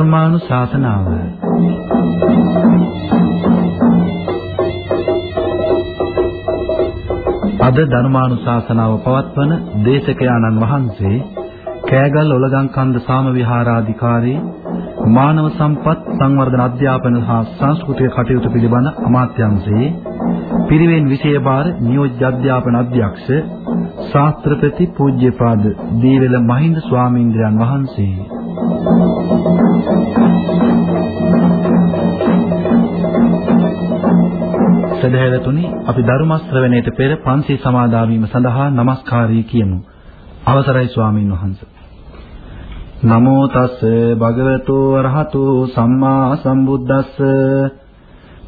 ධර්මානුශාසනාව අද ධර්මානුශාසනාව පවත්වන දේශකයාණන් වහන්සේ කෑගල් ඔලගම්කන්ද සාම විහාරාධිකාරී මානව සම්පත් සංවර්ධන අධ්‍යාපන හා සංස්කෘතික කටයුතු පිළිබඳ අමාත්‍යාංශයේ පිරිවෙන් විෂය භාර නියෝජ්‍ය අධ්‍යාපන අධ්‍යක්ෂ ශාස්ත්‍රපති පූජ්‍යපාද දීවල මහින්ද ස්වාමීන්ද්‍රයන් වහන්සේ සදහැවතුනි අපි ධර්ම ශ්‍රවණයට පෙර පන්සල් සමාදා වීම සඳහා নমස්කාරී කියමු. අවසරයි ස්වාමින් වහන්සේ. නමෝ තස් භගවතු අරහතු සම්මා සම්බුද්දස්ස.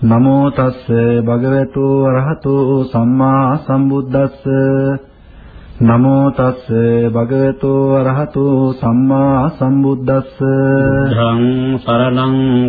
නමෝ තස් භගවතු අරහතු සම්මා සම්බුද්දස්ස. නමෝ තස් භගවතු අරහතු සම්මා සම්බුද්දස්ස. ධං සරණං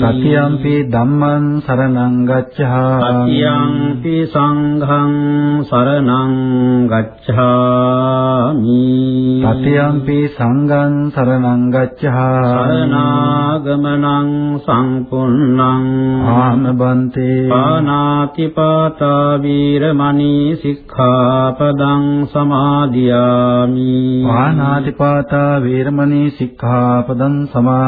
සතියම්පි ධම්මං සරණං ගච්ඡාමි. යම්පි සංඝං සරණං ගච්ඡාමි. සතියම්පි සංඝං සරණං ගච්ඡාමි. සරණාගමනං සම්පුන්නං ආනබන්තේ. පානාති පාතා වීරමණී සික්ඛාපදං සමාදියාමි. පානාතිපාතා වේරමණී සික්ඛාපදං සමාදියාමි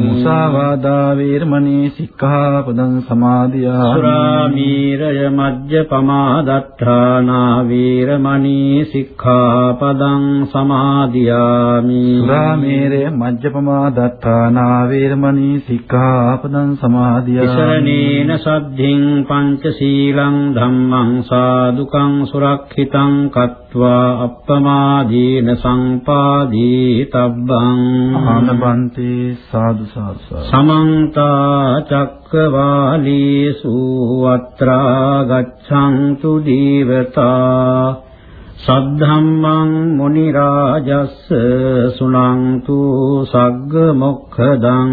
මුසාවාදා වේරමණී සික්ඛාපදං සමාදියාමි. සුරාමීරය මජ්ජපමා දත්තානා වීරමණී සික්ඛාපදං සමාදියාමි. සුරාමේරය මජ්ජපමා දත්තානා වේරමණී සික්ඛාපදං සමාදියාමි. ඉසරණේන සද්ධින් පංචශීලං ධම්මං සාදුකං සුරක්ෂිතං කତ୍වා අප්පමාදීන සංපාදී තබ්බං ආනබන්ති සාදු සාදු සාදු. සමන්ත චක්කවාලීසු අත්‍රා ගච්ඡන්තු දීවතා සද්ධම්මං මුනි රාජස්ස සුනන්තු සග්ග මොක්ඛදං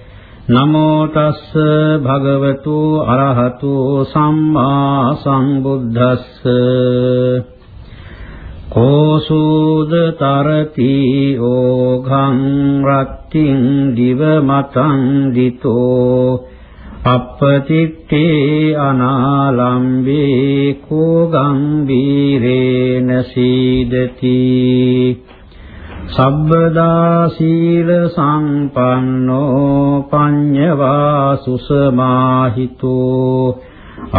නමෝ තස්ස භගවතු අරහතු සම්මා සම්බුද්දස්ස. කෝසුද තරති ඕඝං රත්තිං දිව මතං දිතෝ. අපතිත්තේ අනාලම්බේ කෝගං වීරේන සීදති. සබ්බදා සීල සංපන්නෝ පඤ්ඤවා සුසමාහිතෝ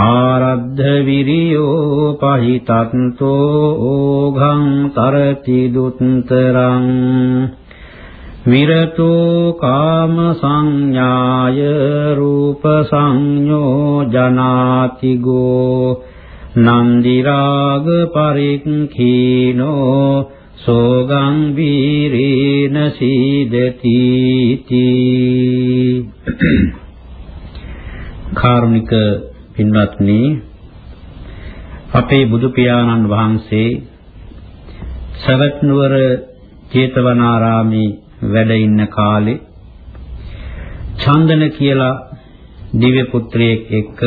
ආරද්ධ විරියෝ පහිතත්තෝ ඕඝං තරති දුත්තරං විරතෝ කාම සංඥාය රූප සංඥෝ ජනාති ගෝ නන්දි රාග පරික්ඛීනෝ සෝගං වීරේන සීදති කාරුණික පින්වත්නි අපේ බුදු පියාණන් වහන්සේ සවැත් නුවර ජේතවනාරාමේ වැඩ ඉන්න කාලේ චන්දන කියලා දිව්‍ය පුත්‍රයෙක් එක්ක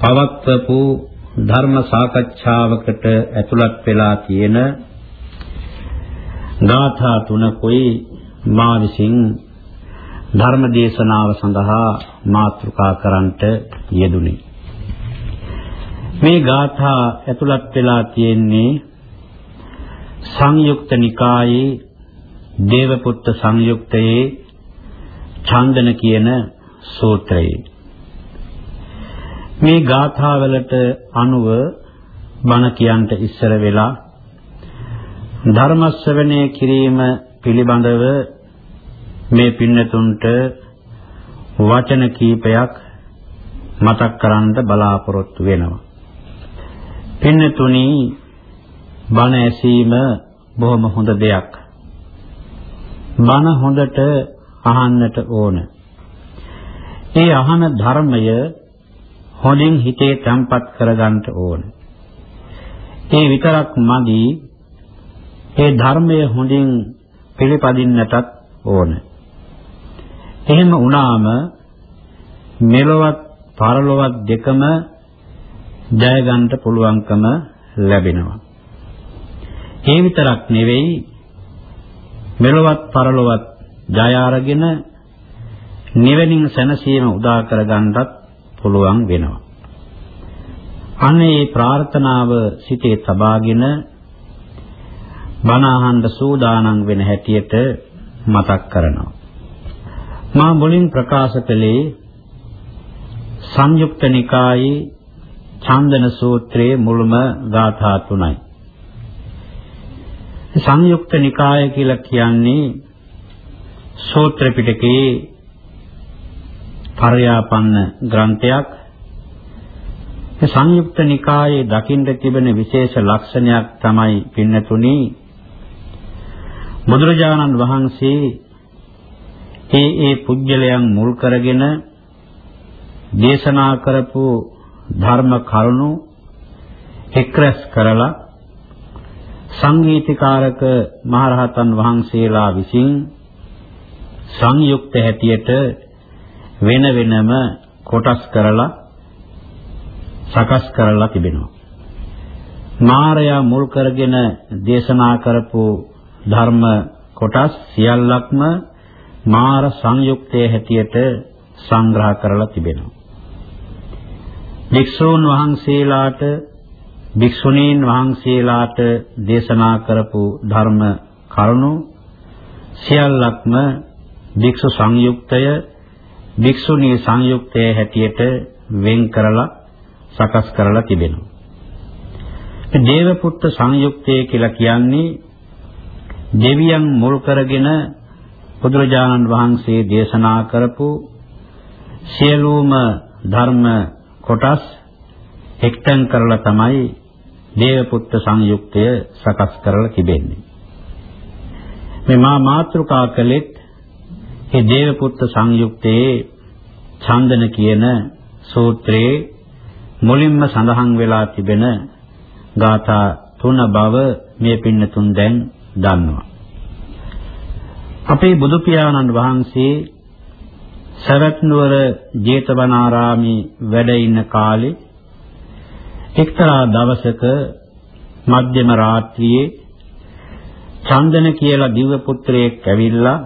පවත්වපු ධර්ම සාකච්ඡාවකට ඇතුළත් වෙලා තියෙන ගාථා තුනකුයි මා විසින් ධර්ම දේශනාව සඳහා මාතෘකා කරන්නට යෙදුනි. මේ ගාථා ඇතුළත් වෙලා තියෙන්නේ සංයුක්ත නිකායේ දේවපුත්ත සංයුක්තයේ ඡන්දන කියන සූත්‍රයේ මේ ගාථාවලට අනුව බණ කියන්ට ඉස්සර වෙලා ධර්ම ශ්‍රවණය කිරීම පිළිබඳව මේ පින්නතුන්ට වචන කීපයක් මතක් කරන්න බලාපොරොත්තු වෙනවා. පින්නතුනි බණ ඇසීම බොහොම හොඳ දෙයක්. බණ හොඳට අහන්නට ඕන. ඒ අහන ධර්මය හොඳින් හිතේ තැම්පත් කරගන්න ඕන. ඒ විතරක් මදි. ඒ ධර්මය හොඳින් පිළිපදින්නටත් ඕන. එහෙම වුණාම මෙලොවත් පරලොවත් දෙකම ජය ගන්නට පුළුවන්කම ලැබෙනවා. ඒ විතරක් නෙවෙයි මෙලොවත් පරලොවත් ජය අරගෙන නිවෙනින් සැනසීම උදා කරගන්නත් පුළුවන් වෙනවා. අනේ ප්‍රාර්ථනාව සිතේ තබාගෙන බණ අහන්න සූදානම් වෙන හැටියට මතක් කරනවා. මා මුලින් ප්‍රකාශ කළේ සංයුක්ත නිකායේ චන්දන සූත්‍රයේ මුල්ම ගාථා තුනයි. සංයුක්ත නිකාය කියලා කියන්නේ සූත්‍ර පිටකයේ පරයාපන්න ග්‍රන්ථයක්. මේ සංයුක්ත නිකායේ දකින්න තිබෙන විශේෂ ලක්ෂණයක් තමයි පින්නතුණි බුදුරජාණන් වහන්සේ ඒ ඒ පුජ්‍යලයන් මුල් කරගෙන දේශනා කරපු ධර්ම කරුණු එක්රැස් කරලා සංගීතකාරක මහරහතන් වහන්සේලා විසින් සංයුක්ත හැටියට වෙන වෙනම කොටස් කරලා සකස් කරලා තිබෙනවා. මාරයා මුල් කරගෙන දේශනා කරපු ධර්ම කොටස් සියල්ලක්ම මාර සංයුක්තයේ හැටියට සංග්‍රහ කරලා තිබෙනවා. භික්ෂූන් වහන්සේලාට භික්ෂුණීන් වහන්සේලාට දේශනා කරපු ධර්ම කරුණු සියල්ලක්ම භික්ෂු සංයුක්තය භික්ෂුණී සංයුක්තයේ හැටියට වෙන් කරලා සකස් කරලා තිබෙනවා. දේවපුත්ත සංයුක්තය කියලා කියන්නේ දෙවියන් මුල් කරගෙන බුදුරජාණන් වහන්සේ දේශනා කරපු සියලුම ධර්ම කොටස් එක්තෙන් කරලා තමයි දේවපුත්ත සංයුක්තය සකස් කරලා තිබෙන්නේ. මේ මා මාත්‍රිකා කළෙත් ඒ දේවපුත්ත සංයුක්තයේ ඡන්දන කියන සූත්‍රයේ මුලින්ම සඳහන් වෙලා තිබෙන ගාථා තුන බව මේ පින්නතුන් දැන් දන්නවා. අපේ බුදු පියාණන් වහන්සේ සවැත් නුවර ජේතවනාරාමේ වැඩ ඉන්න කාලේ එක්තරා දවසක මධ්‍යම රාත්‍රියේ චන්දන කියලා දිව්‍ය පුත්‍රයෙක් ඇවිල්ලා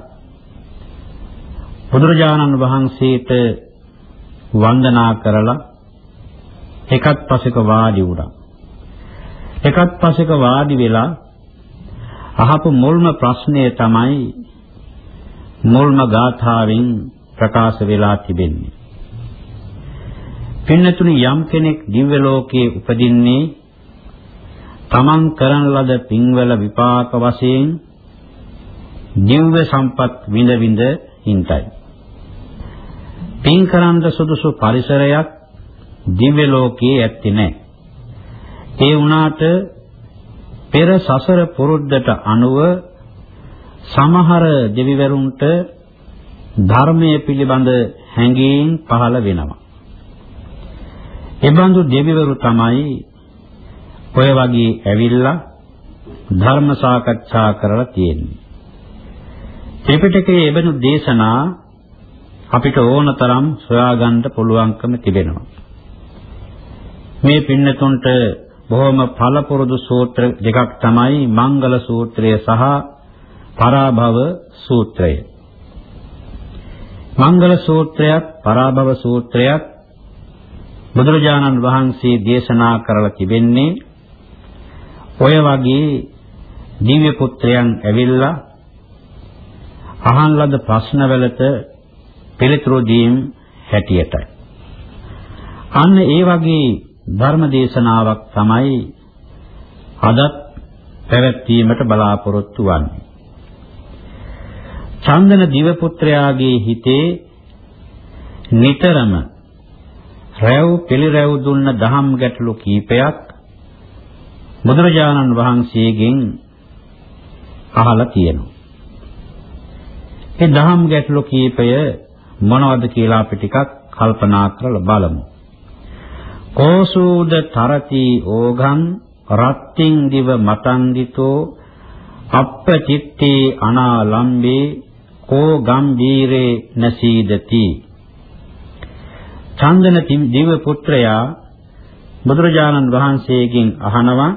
බුදුරජාණන් වහන්සේට වන්දනා කරලා එකත් පසෙක වාඩි වුණා. එකත් පසෙක වාඩි වෙලා අහපු මුල්ම ප්‍රශ්නය තමයි මුල්ම ගාථාවෙන් ප්‍රකාශ වෙලා තිබෙන්නේ. පින්නතුනි යම් කෙනෙක් දිව්‍ය ලෝකයේ උපදින්නේ තමන් කරන ලද පින්වල විපාක වශයෙන් දිව්‍ය සම්පත් විඳ විඳ හින්තයි. පින් කරන්ද සුදුසු පරිසරයක් දිව්‍ය ලෝකයේ ඇත්තේ නැහැ. ඒ වුණාට පෙර සසර පුරුද්දට අනුව සමහර දෙවිවරුන්ට ධර්මයේ පිළිබඳ හැඟීම් පහළ වෙනවා. එබඳු දෙවිවරු තමයි ඔය වගේ ඇවිල්ලා ධර්ම සාකච්ඡා කරලා තියෙන්නේ. ත්‍රිපිටකයේ එබඳු දේශනා අපිට ඕනතරම් සොයාගන්න පුළුවන්කම තිබෙනවා. මේ පින්නතුන්ට බොහොම පළපුරුදු සූත්‍ර දෙකක් තමයි මංගල සූත්‍රය සහ පරාභව සූත්‍රය. මංගල සූත්‍රයත් පරාභව සූත්‍රයත් බුදුරජාණන් වහන්සේ දේශනා කරලා තිබෙන්නේ ඔය වගේ දිව්‍ය පුත්‍රයන් ඇවිල්ලා අහන් ලද ප්‍රශ්නවලට පිළිතුරු දීම් හැටියටයි. අන්න ඒ වගේ ධර්ම දේශනාවක් තමයි අදත් පැවැත්වීමට බලාපොරොත්තු වන්නේ. චන්දන දිව පුත්‍රයාගේ හිතේ නිතරම රැව් පිළිරැව් දුන්න දහම් ගැටලු කීපයක් බුදුරජාණන් වහන්සේගෙන් අහලා තියෙනවා. ඒ දහම් ගැටලු කීපය මොනවද කියලා අපි ටිකක් කල්පනා කරලා බලමු. කෝසූද තරති ඕඝං රත්තිං දිව මතන්දිතෝ අප්පචිත්තේ අනාලම්බේ කෝ ගම්බීරේ නසීදති චන්දන දිව පුත්‍රයා බුදුරජාණන් වහන්සේගෙන් අහනවා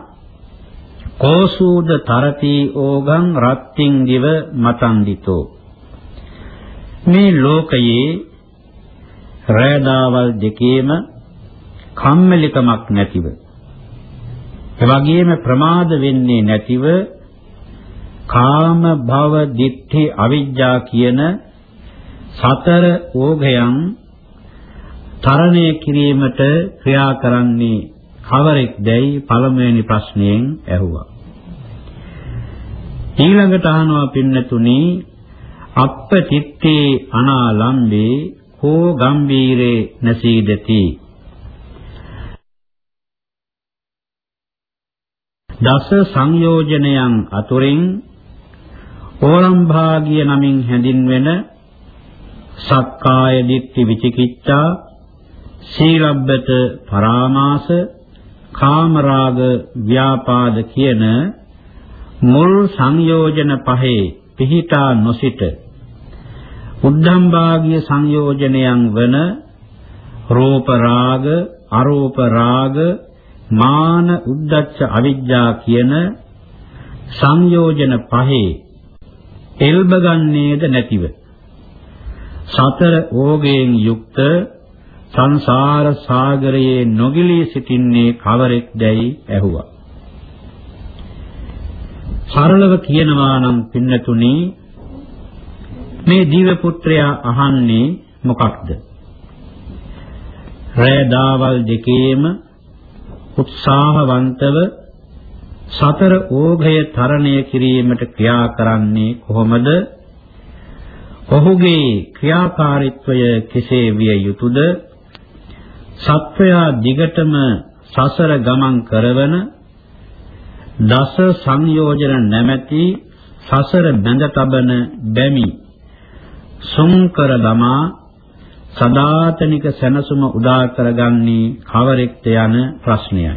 කෝසූද තරති ඕගං රත්තිං දිව මතන්දිතෝ මේ ලෝකයේ රෑදාවල් දෙකේම කම්මැලිකමක් නැතිව එවැගේම ප්‍රමාද වෙන්නේ නැතිව කාම භව දිට්ඨි අවිජ්ජා කියන සතර ඕඝයන් තරණය කිරීමට ක්‍රියා කරන්නේ කවරෙක්දයි පළමුවෙනි ප්‍රශ්නයෙන් ඇහුවා. ඊළඟට අහනවා පින්නතුනි අප්ප චිත්තේ අනාලම්බේ කෝ ගම්බීරේ නසීදති. දස සංයෝජනයන් අතුරින් ඕලම්භාගිය නමින් හැඳින්වෙන සක්කාය දිට්ඨි විචිකිච්ඡා සීලබ්බත පරාමාස කාමරාග ව්‍යාපාද කියන මුල් සංයෝජන පහේ පිහිටා නොසිට උද්ධම්භාගිය සංයෝජනයන් වන රූප රාග අරූප රාග මාන උද්දච්ච අවිජ්ජා කියන සංයෝජන පහේ එල්බගන්නේද නැතිව සතර ඕගයෙන් යුක්ත සංසාර සාගරයේ නොගිලී සිටින්නේ කවරෙක්දයි ඇහුවා. සරලව කියනවා නම් පින්නතුනි මේ දීව පුත්‍රයා අහන්නේ මොකක්ද? රෑ දාවල් දෙකේම උත්සාහවන්තව සතර ඕඝය තරණය කිරීමට ක්‍රියා කරන්නේ කොහොමද? ඔහුගේ ක්‍රියාකාරීත්වය කෙසේ විය යුතුද? සත්වයා දිගටම සසර ගමන් කරවන දස සංයෝජන නැමැති සසර බැඳ තබන බැමි සුන්කර දමා සදාතනික සැනසුම උදා කරගන්නේ කවරෙක්ද යන ප්‍රශ්නයයි.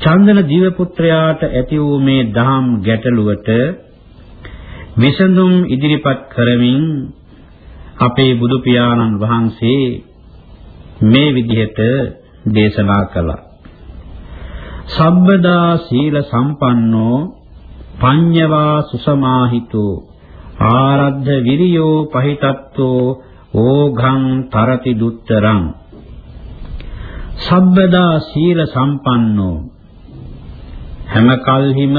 චන්දන දිව පුත්‍රයාට ඇති වූ මේ දහම් ගැටලුවට විසඳුම් ඉදිරිපත් කරමින් අපේ බුදු පියාණන් වහන්සේ මේ විදිහට දේශනා කළා. සබ්බදා සීල සම්පන්නෝ පඤ්ඤවා සුසමාහිතෝ ආරද්ධ විරියෝ පහිතත්තෝ ඕඝං තරති දුත්තරං. සබ්බදා සීල සම්පන්නෝ. හැම කල්හිම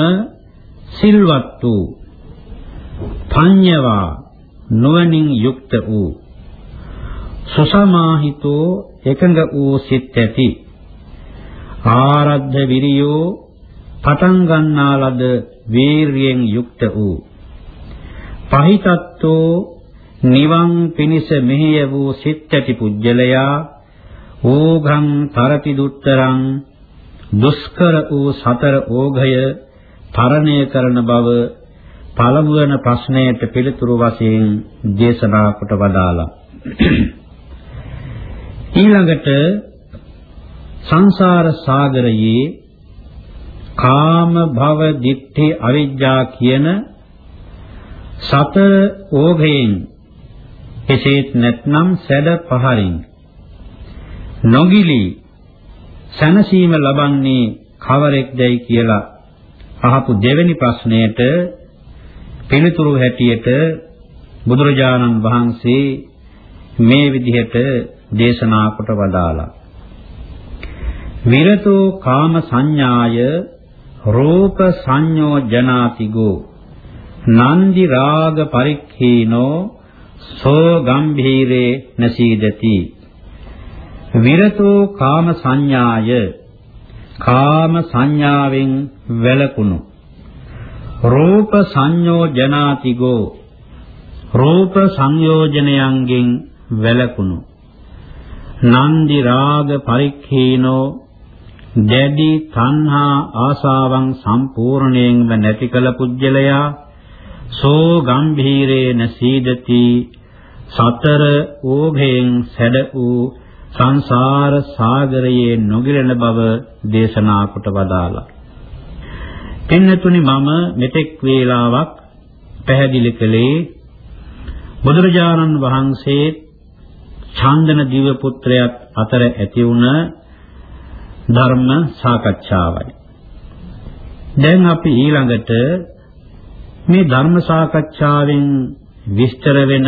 සිල්වත් වූ පඤ්ඤවා නුවණින් යුක්ත වූ. සුසමාහිතෝ එකඟ වූ සිත් ඇති. ආරද්ධ විරියෝ පටන් ගන්නා ලද වීරියෙන් යුක්ත වූ. පහිතත්තෝ නිවන් පිනිස මෙහෙය වූ සිත් ඇති පුජ්‍යලයා ඕඝං තරති දුත්තරං දුෂ්කර වූ සතර ඕඝය තරණය කරන බව පළමු වෙන ප්‍රශ්නයට පිළිතුරු වශයෙන් දේශනා කොට වදාලා ඊළඟට සංසාර සාගරයේ කාම භව දිට්ඨි අවිජ්ජා කියන සතර ඕඝයෙන් එසේත් නැත්නම් සැඩ පහරින්. නොගිලි. සනසීම ලබන්නේ කවරෙක්දයි කියලා අහපු දෙවෙනි ප්‍රශ්නයට පිළිතුරු හැටියට බුදුරජාණන් වහන්සේ මේ විදිහට දේශනා කොට වදාලා විරතෝ කාම සංඥාය රූප සංයෝ ජනාතිගෝ නන්දි රාග පරික්ඛීනෝ සෝ ගම්භීරේ නසීදති. විරතෝ කාම සංඥාය. කාම සංඥාවෙන් වැළකුණු. රූප සංයෝජනාතිගෝ රූප සංයෝජනයන්ගෙන් වැළකුණු. නන්දි රාග පරික්ඛීනෝ දැඩි තණ්හා ආසාවන් සම්පූර්ණයෙන්ම නැති කළ පුජ්‍යලයා සෝ ගම්භීරේන සීදති සතර ඕභයෙන් සැඩ වූ සංසාර සාගරයේ නොගිරෙන බව දේශනා කොට වදාලා. පින්නතුනි මම මෙතෙක් වේලාවක් පැහැදිලි කළේ බුදුරජාණන් වහන්සේ චන්දන දිව පුත්‍රයාත් අතර ඇති වුණ ධර්ම සාකච්ඡාවයි. දැන් අපි ඊළඟට මේ ධර්ම සාකච්ඡාවෙන් විස්තර වෙන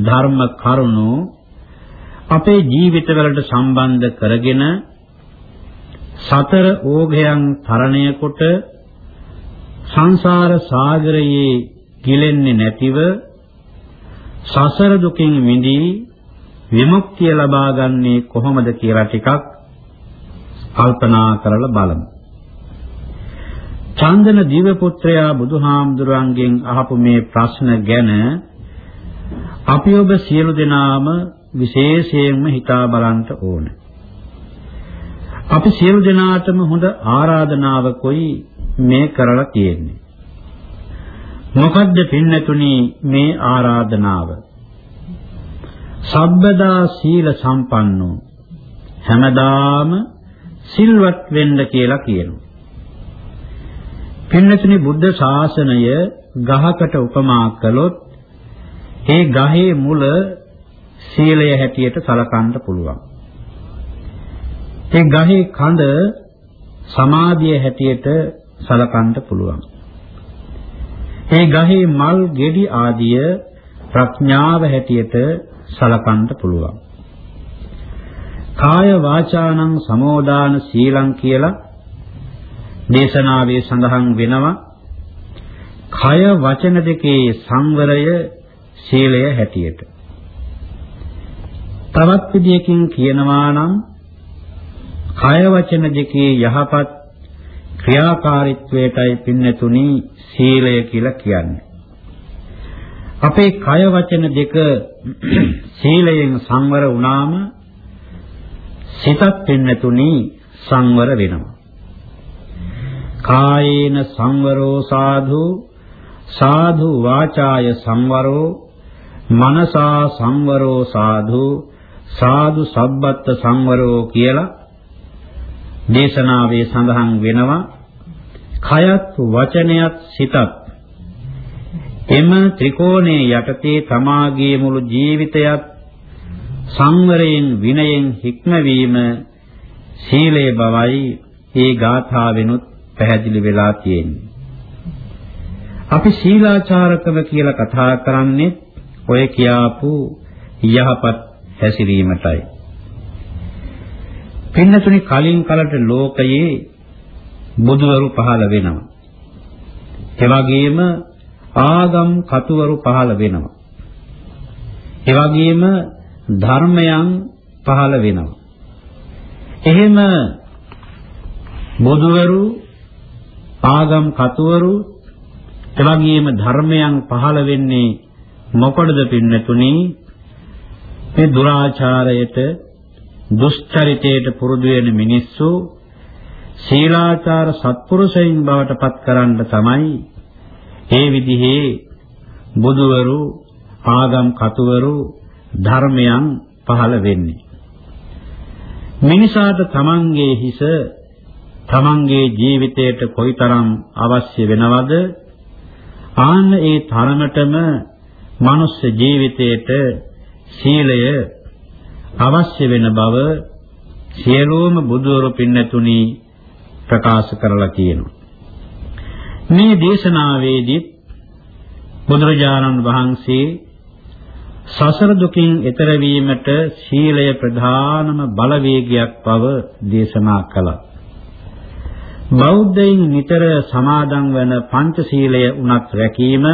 ධර්ම කරුණු අපේ ජීවිතවලට සම්බන්ධ කරගෙන සතර ඕඝයන් තරණය කොට සංසාර සාගරයේ ගිලෙන්නේ නැතිව සසර දුකින් මිදී විමුක්තිය ලබා ගන්නේ කොහොමද කියලා ටිකක් කල්පනා කරලා බලමු. චන්දන දිව පුත්‍රයා බුදුහාමුදුරන්ගෙන් අහපු මේ ප්‍රශ්න ගැන අපි ඔබ සියලු දෙනාම විශේෂයෙන්ම හිතා බලන්න ඕන. අපි සියලු දෙනාටම හොඳ ආරාධනාවකයි මේ කරලා තියෙන්නේ. මොකද්ද පින්නතුනි මේ ආරාධනාව? සබ්බදා සීල සම්පන්නෝ හැමදාම සිල්වත් වෙන්න කියලා කියනවා. පින්නතුනි බුද්ධ ශාසනය ගහකට උපමා කළොත් ඒ ගහේ මුල සීලය හැටියට සලකන්න පුළුවන්. ඒ ගහේ කඳ සමාධිය හැටියට සලකන්න පුළුවන්. ඒ ගහේ මල් ගෙඩි ආදිය ප්‍රඥාව හැටියට සලකන්න පුළුවන්. කාය වාචානං සමෝදාන සීලං කියලා දේශනාවේ සඳහන් වෙනවා. කය වචන දෙකේ සංවරය සීලය හැටියට. තවත් විදියකින් කියනවා නම් කය වචන දෙකේ යහපත් ක්‍රියාකාරීත්වයටයි පින්නතුනි සීලය කියලා කියන්නේ. අපේ කය වචන දෙක සීලයෙන් සංවර වුණාම සිතත් පින්නතුනි සංවර වෙනවා. කායේන සංවරෝ සාධු සාධු වාචාය සංවරෝ මනසා සංවරෝ සාධු සාදු සබ්බත් සංවරෝ කියලා දේශනාවේ සඳහන් වෙනවා. කයත් වචනයත් සිතත් එම ත්‍රිකෝණයේ යටතේ තමාගේ මුළු ජීවිතයත් සංවරයෙන් විනයෙන් හික්මවීම සීලේ බවයි ඒ ගාථාවෙනුත් පැහැදිලි වෙලා තියෙන්නේ. අපි සීලාචාරකම කියලා කතා කරන්නේ ඔය කියාපු යහපත් හැසිරීමටයි. පින්නතුනි කලින් කලට ලෝකයේ බුදුවරු පහළ වෙනවා. එවැගේම ආගම් කතුවරු පහළ වෙනවා. එවැගේම ධර්මයන් පහළ වෙනවා. එහෙම බුදුවරු ආගම් කතුවරු එවැගේම ධර්මයන් පහළ වෙන්නේ මොකටද පින්නතුනි? මේ දුරාචාරයට දුෂ්චරිතයට පුරුදු වෙන මිනිස්සු සීලාචාර සත්පුරුෂයන් බවට පත් කරන්න තමයි ඒ විදිහේ බුදුවරු ආගම් කතුවරු ධර්මයන් පහළ වෙන්නේ. මිනිසාට තමන්ගේ හිස තමන්ගේ ජීවිතයට කොයිතරම් අවශ්‍ය වෙනවද ආන්න ඒ තරමටම මනුස්ස ජීවිතයට සීලය අවශ්‍ය වෙන බව සියලුම බුදුවරු පින්නතුනි ප්‍රකාශ කරලා තියෙනවා. මේ දේශනාවේදී බුදුරජාණන් වහන්සේ සසර දුකින් එතර වීමට සීලය ප්‍රධානම බලවේගයක් බව දේශනා කළා. බෞද්ධයින් නිතර සමාදන් වන පංචශීලය උනත් රැකීම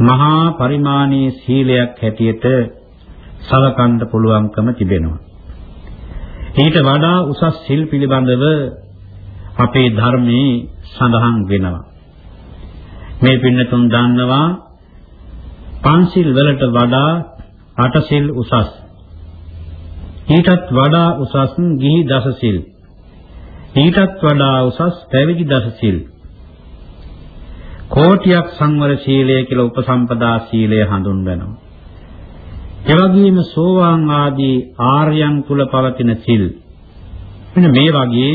මහා පරිමාණී සීලයක් හැටියට සලකන්න පුළුවන්කම තිබෙනවා. ඊට වඩා උසස් සිල් පිළිබඳව අපේ ධර්මයේ සඳහන් වෙනවා. මේ පින්නතුන් දන්නවා පන්සිල් වලට වඩා අටසිල් උසස්. ඊටත් වඩා උසස් ගිහි දසසිල්. ඊටත් වඩා උසස් පැවිදි දසසිල්. කෝටියක් සංවර සීලය කියලා උපසම්පදා සීලය හඳුන්වනවා. එවැගේම සෝවාන් ආදී ආර්යයන් තුල පවතින සිල්. මෙන්න මේ වගේ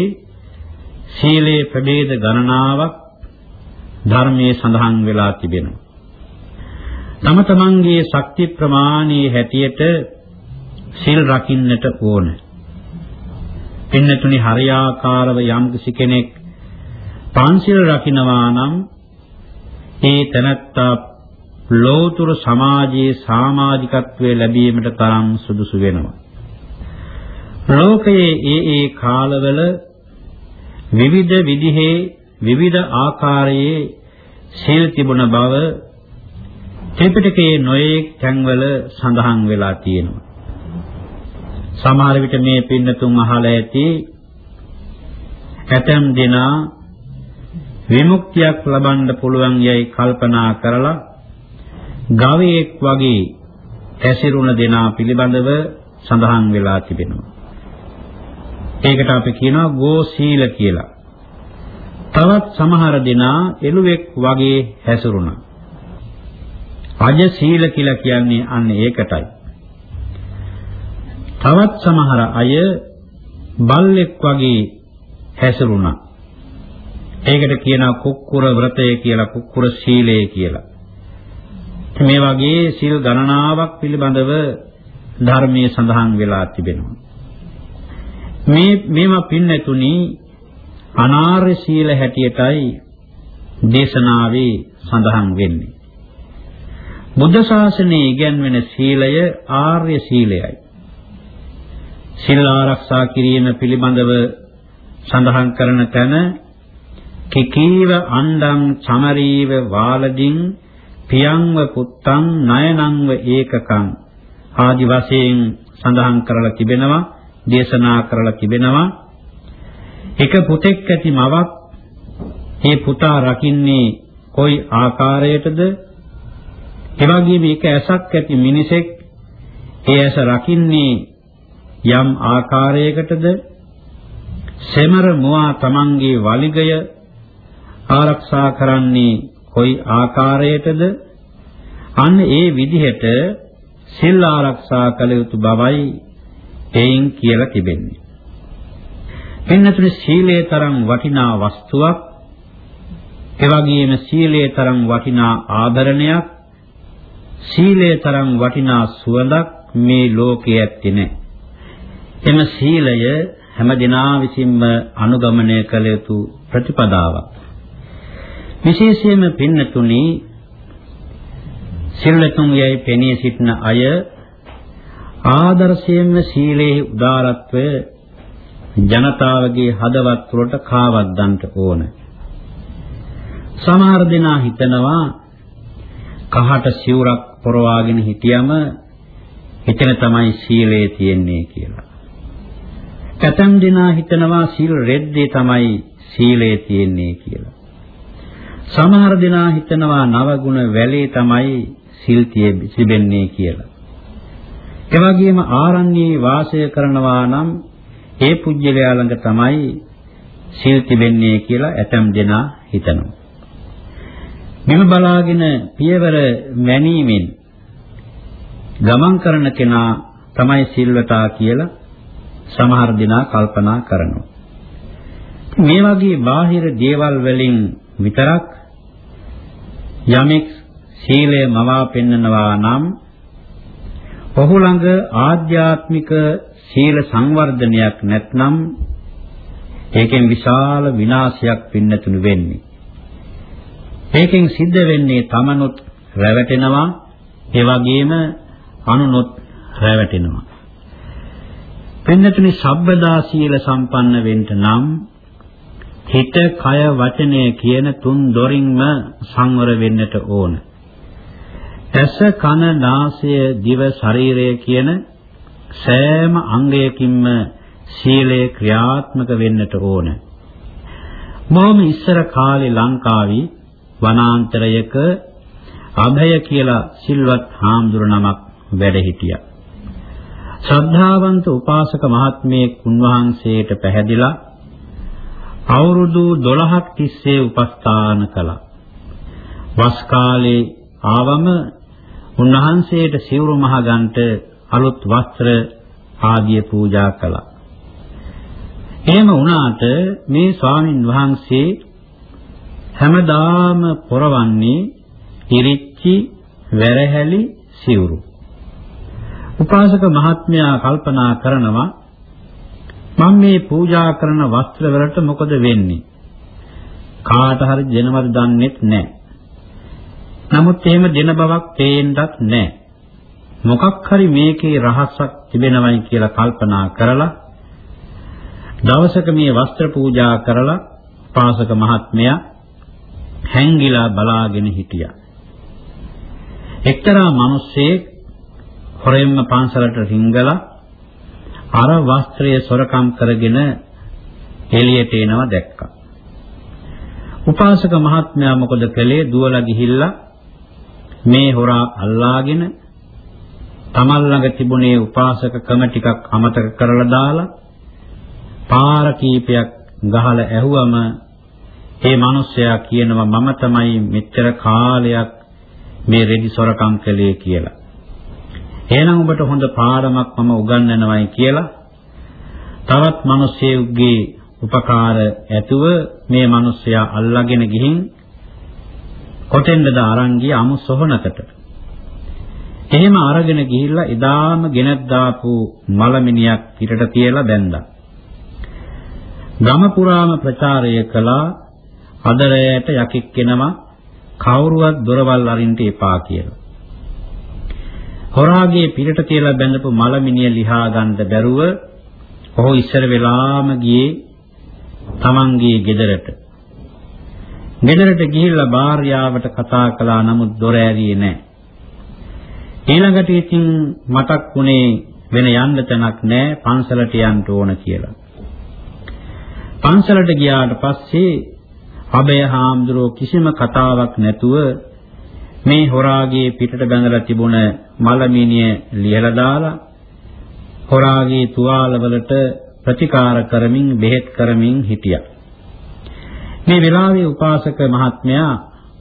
සීලේ ප්‍රභේද ගණනාවක් ධර්මයේ සඳහන් වෙලා තිබෙනවා. තම තමන්ගේ ශක්ති ප්‍රමාණයේ හැටියට සිල් රකින්නට ඕන. පින්නතුනි හරියාකාරව යම් කෙනෙක් පන්සිල් රකින්නවා නම් ඒ තනත්තා ලෝතුරු සමාජයේ සමාජිකත්වයේ ලැබීමට තරම් සුදුසු වෙනවා. ලෝකයේ ඒ ඒ කාලවල විවිධ විදිහේ විවිධ ආකාරයේ සීල් තිබුණ බව ත්‍රිපිටකයේ නොයෙක් තැන්වල සඳහන් වෙලා තියෙනවා. සමහර විට මේ පින්නතුන් අහලා ඇති ඇතම් දෙනා විමුක්තියක් ලබන්න පුළුවන් යයි කල්පනා කරලා ගවයෙක් වගේ ඇසිරුණ දෙනා පිළිබඳව සඳහන් වෙලා තිබෙනවා. ඒකට අපි කියනවා ගෝ සීල කියලා. තවත් සමහර දෙනා එළුවෙක් වගේ හැසිරුණා. අජ සීල කියලා කියන්නේ අන්න ඒකටයි. තවත් සමහර අය බල්ලෙක් වගේ හැසිරුණා. ඒකට කියනවා කුක්කුර ව්‍රතය කියලා කුක්කුර සීලය කියලා. මේ වගේ සීල් ගණනාවක් පිළිබඳව ධර්මයේ සඳහන් වෙලා තිබෙනවා. මේ මේවා පින්නතුනි අනාර්ය සීල හැටියටයි දේශනාවේ සඳහන් වෙන්නේ. බුද්ධ ශාසනයේ ඉගැන්වෙන සීලය ආර්ය සීලයයි. සිල් ආරක්ෂා කිරීම පිළිබඳව සඳහන් කරන තැන කිකීව අණ්ඩං චමරීව වාලදින් පියංව පුත්තං නයනංව ඒකකං ආදි වශයෙන් සඳහන් කරලා තිබෙනවා දේශනා කරලා තිබෙනවා. එක පුතෙක් ඇති මවක් මේ පුතා රකින්නේ කොයි ආකාරයටද? එවැගේම එක ඇසක් ඇති මිනිසෙක් ඒ ඇස රකින්නේ යම් ආකාරයකටද සෙමර මුවා තමන්ගේ වලිගය ආරක්ෂා කරන්නේ කොයි ආකාරයටද අන්න ඒ විදිහට සිල් ආරක්ෂා කළ යුතු බවයි එයින් කියලා තිබෙන්නේ. පින්නතුනි සීලේ තරම් වටිනා වස්තුවක් එවැගේම සීලේ තරම් වටිනා ආභරණයක් සීලේ තරම් වටිනා සුවඳක් මේ ලෝකයේ ඇත්තේ නැහැ. එම සීලය හැම දිනා විසින්ම අනුගමනය කළ යුතු ප්‍රතිපදාවක්. විශේෂයෙන්ම පින්නතුනි සිල්ලතුන් යයි පෙනී සිටින අය ආදර්ශයෙන්ම සීලේ උදාරත්වය ජනතාවගේ හදවත් තුළට කාවද්දන්ට ඕන. සමහර දෙනා හිතනවා කහට සිවුරක් පොරවාගෙන හිටියම එතන තමයි සීලය තියෙන්නේ කියලා. ඇතම් දෙනා හිතනවා සීල් රෙද්දේ තමයි සීලය තියෙන්නේ කියලා. සමහර දෙනා හිතනවා නවගුණ වැලේ තමයි සිල් තිබෙන්නේ කියලා. ඒ වගේම ආරණ්‍යයේ වාසය කරනවා නම් ඒ පුජ්‍යලයා ළඟ තමයි සිල් තිබෙන්නේ කියලා ඇතම් දෙනා හිතනවා. මෙම බලාගෙන පියවර මැනීමෙන් ගමන් කරන කෙනා තමයි සිල්වතා කියලා සමහර දෙනා කල්පනා කරනවා. මේ වගේ බාහිර දේවල් වලින් විතරක් යමෙක් සීලය මවා පෙන්නනවා නම් ඔහු ළඟ ආධ්‍යාත්මික සීල සංවර්ධනයක් නැත්නම් ඒකෙන් විශාල විනාශයක් පින්නතුණු වෙන්නේ. ඒකෙන් සිද්ධ වෙන්නේ තමනුත් රැවටෙනවා ඒ වගේම අනුනොත් රැවටෙනවා. පින්නතුනි සබ්බදා සීල සම්පන්න වෙන්න නම් හිත, කය, වචනය කියන තුන් දොරින්ම සංවර වෙන්නට ඕන. ඇස, කන, නාසය, දිව, ශරීරය කියන සෑම අංගයකින්ම සීලය ක්‍රියාත්මක වෙන්නට ඕන. මොහොම ඉස්සර කාලේ ලංකාවේ වනාන්තරයක අභය කියලා සිල්වත් හාමුදුර නමක් වැඩ හිටියා. ශ්‍රද්ධාවන්ත උපාසක මහත්මයෙක් උන්වහන්සේට පැහැදිලා අවුරුදු 12ක් තිස්සේ උපස්ථාන කළා. වස් කාලේ ආවම උන්වහන්සේට සිවුරු මහගන්ට අලුත් වස්ත්‍ර ආදිය පූජා කළා. එහෙම වුණාට මේ ස්වාමින් වහන්සේ හැමදාම පොරවන්නේ ඉරිච්චි වැරහැලි සිවුරු. උපාසක මහත්මයා කල්පනා කරනවා මම මේ පූජා කරන වස්ත්‍ර වලට මොකද වෙන්නේ? කාට හරි දෙනවද දන්නේත් නැහැ. නමුත් එහෙම දෙන බවක් පේන්නත් නැහැ. මොකක් හරි මේකේ රහසක් තිබෙනවයි කියලා කල්පනා කරලා දවසක මේ වස්ත්‍ර පූජා කරලා පාසක මහත්මයා හැංගිලා බලාගෙන හිටියා. එක්තරා මිනිස්සෙක් හොරෙන්ම පන්සලට රිංගලා අර වස්ත්‍රය සොරකම් කරගෙන එළියට එනවා දැක්කා. උපාසක මහත්මයා මොකද කළේ? දුවලා ගිහිල්ලා මේ හොරා අල්ලාගෙන තමන් ළඟ තිබුණේ උපාසකකම ටිකක් අමතක කරලා දාලා පාර කීපයක් ගහලා ඇහුවම ඒ මිනිස්සයා කියනවා මම තමයි මෙච්චර කාලයක් මේ රෙදි සොරකම් කළේ කියලා. එහෙනම් ඔබට හොඳ පාඩමක් මම උගන්වනවායි කියලා තවත් මිනිස්සෙකුගේ උපකාර ඇතුව මේ මිනිස්සයා අල්ලාගෙන ගිහින් කොටෙන්ද අරන් ගිය අමු සොහනකට. එහෙම අරගෙන ගිහිල්ලා එදාම ගෙනත් දාපු මලමිනියක් පිටට තියලා බැන්දා. ගම පුරාම ප්‍රචාරය කළා අදරයට යකෙක් කෙනවා කවුරුවත් දොරවල් අරින්න එපා කියලා. හොරාගේ පිටට තියලා බැඳපු මලමිනිය ලිහා ගන්න බැරුව ඔහු ඉස්සර වෙලාම ගියේ තමන්ගේ ගෙදරට. ගෙදරට ගිහිල්ලා භාර්යාවට කතා කළා නමුත් දොර ඇරියේ නැහැ. ඊළඟට ඉතින් මතක් වුණේ වෙන යන්න තැනක් නැහැ පන්සලට යන්න ඕන කියලා. පන්සලට ගියාට පස්සේ අබය හාමුදුරුවෝ කිසිම කතාවක් නැතුව මේ හොරාගේ පිටට බැඳලා තිබුණ මලමිනිය ලියලා දාලා හොරාගේ තුවාලවලට ප්‍රතිකාර කරමින් බෙහෙත් කරමින් හිටියා. මේ වෙලාවේ උපාසක මහත්මයා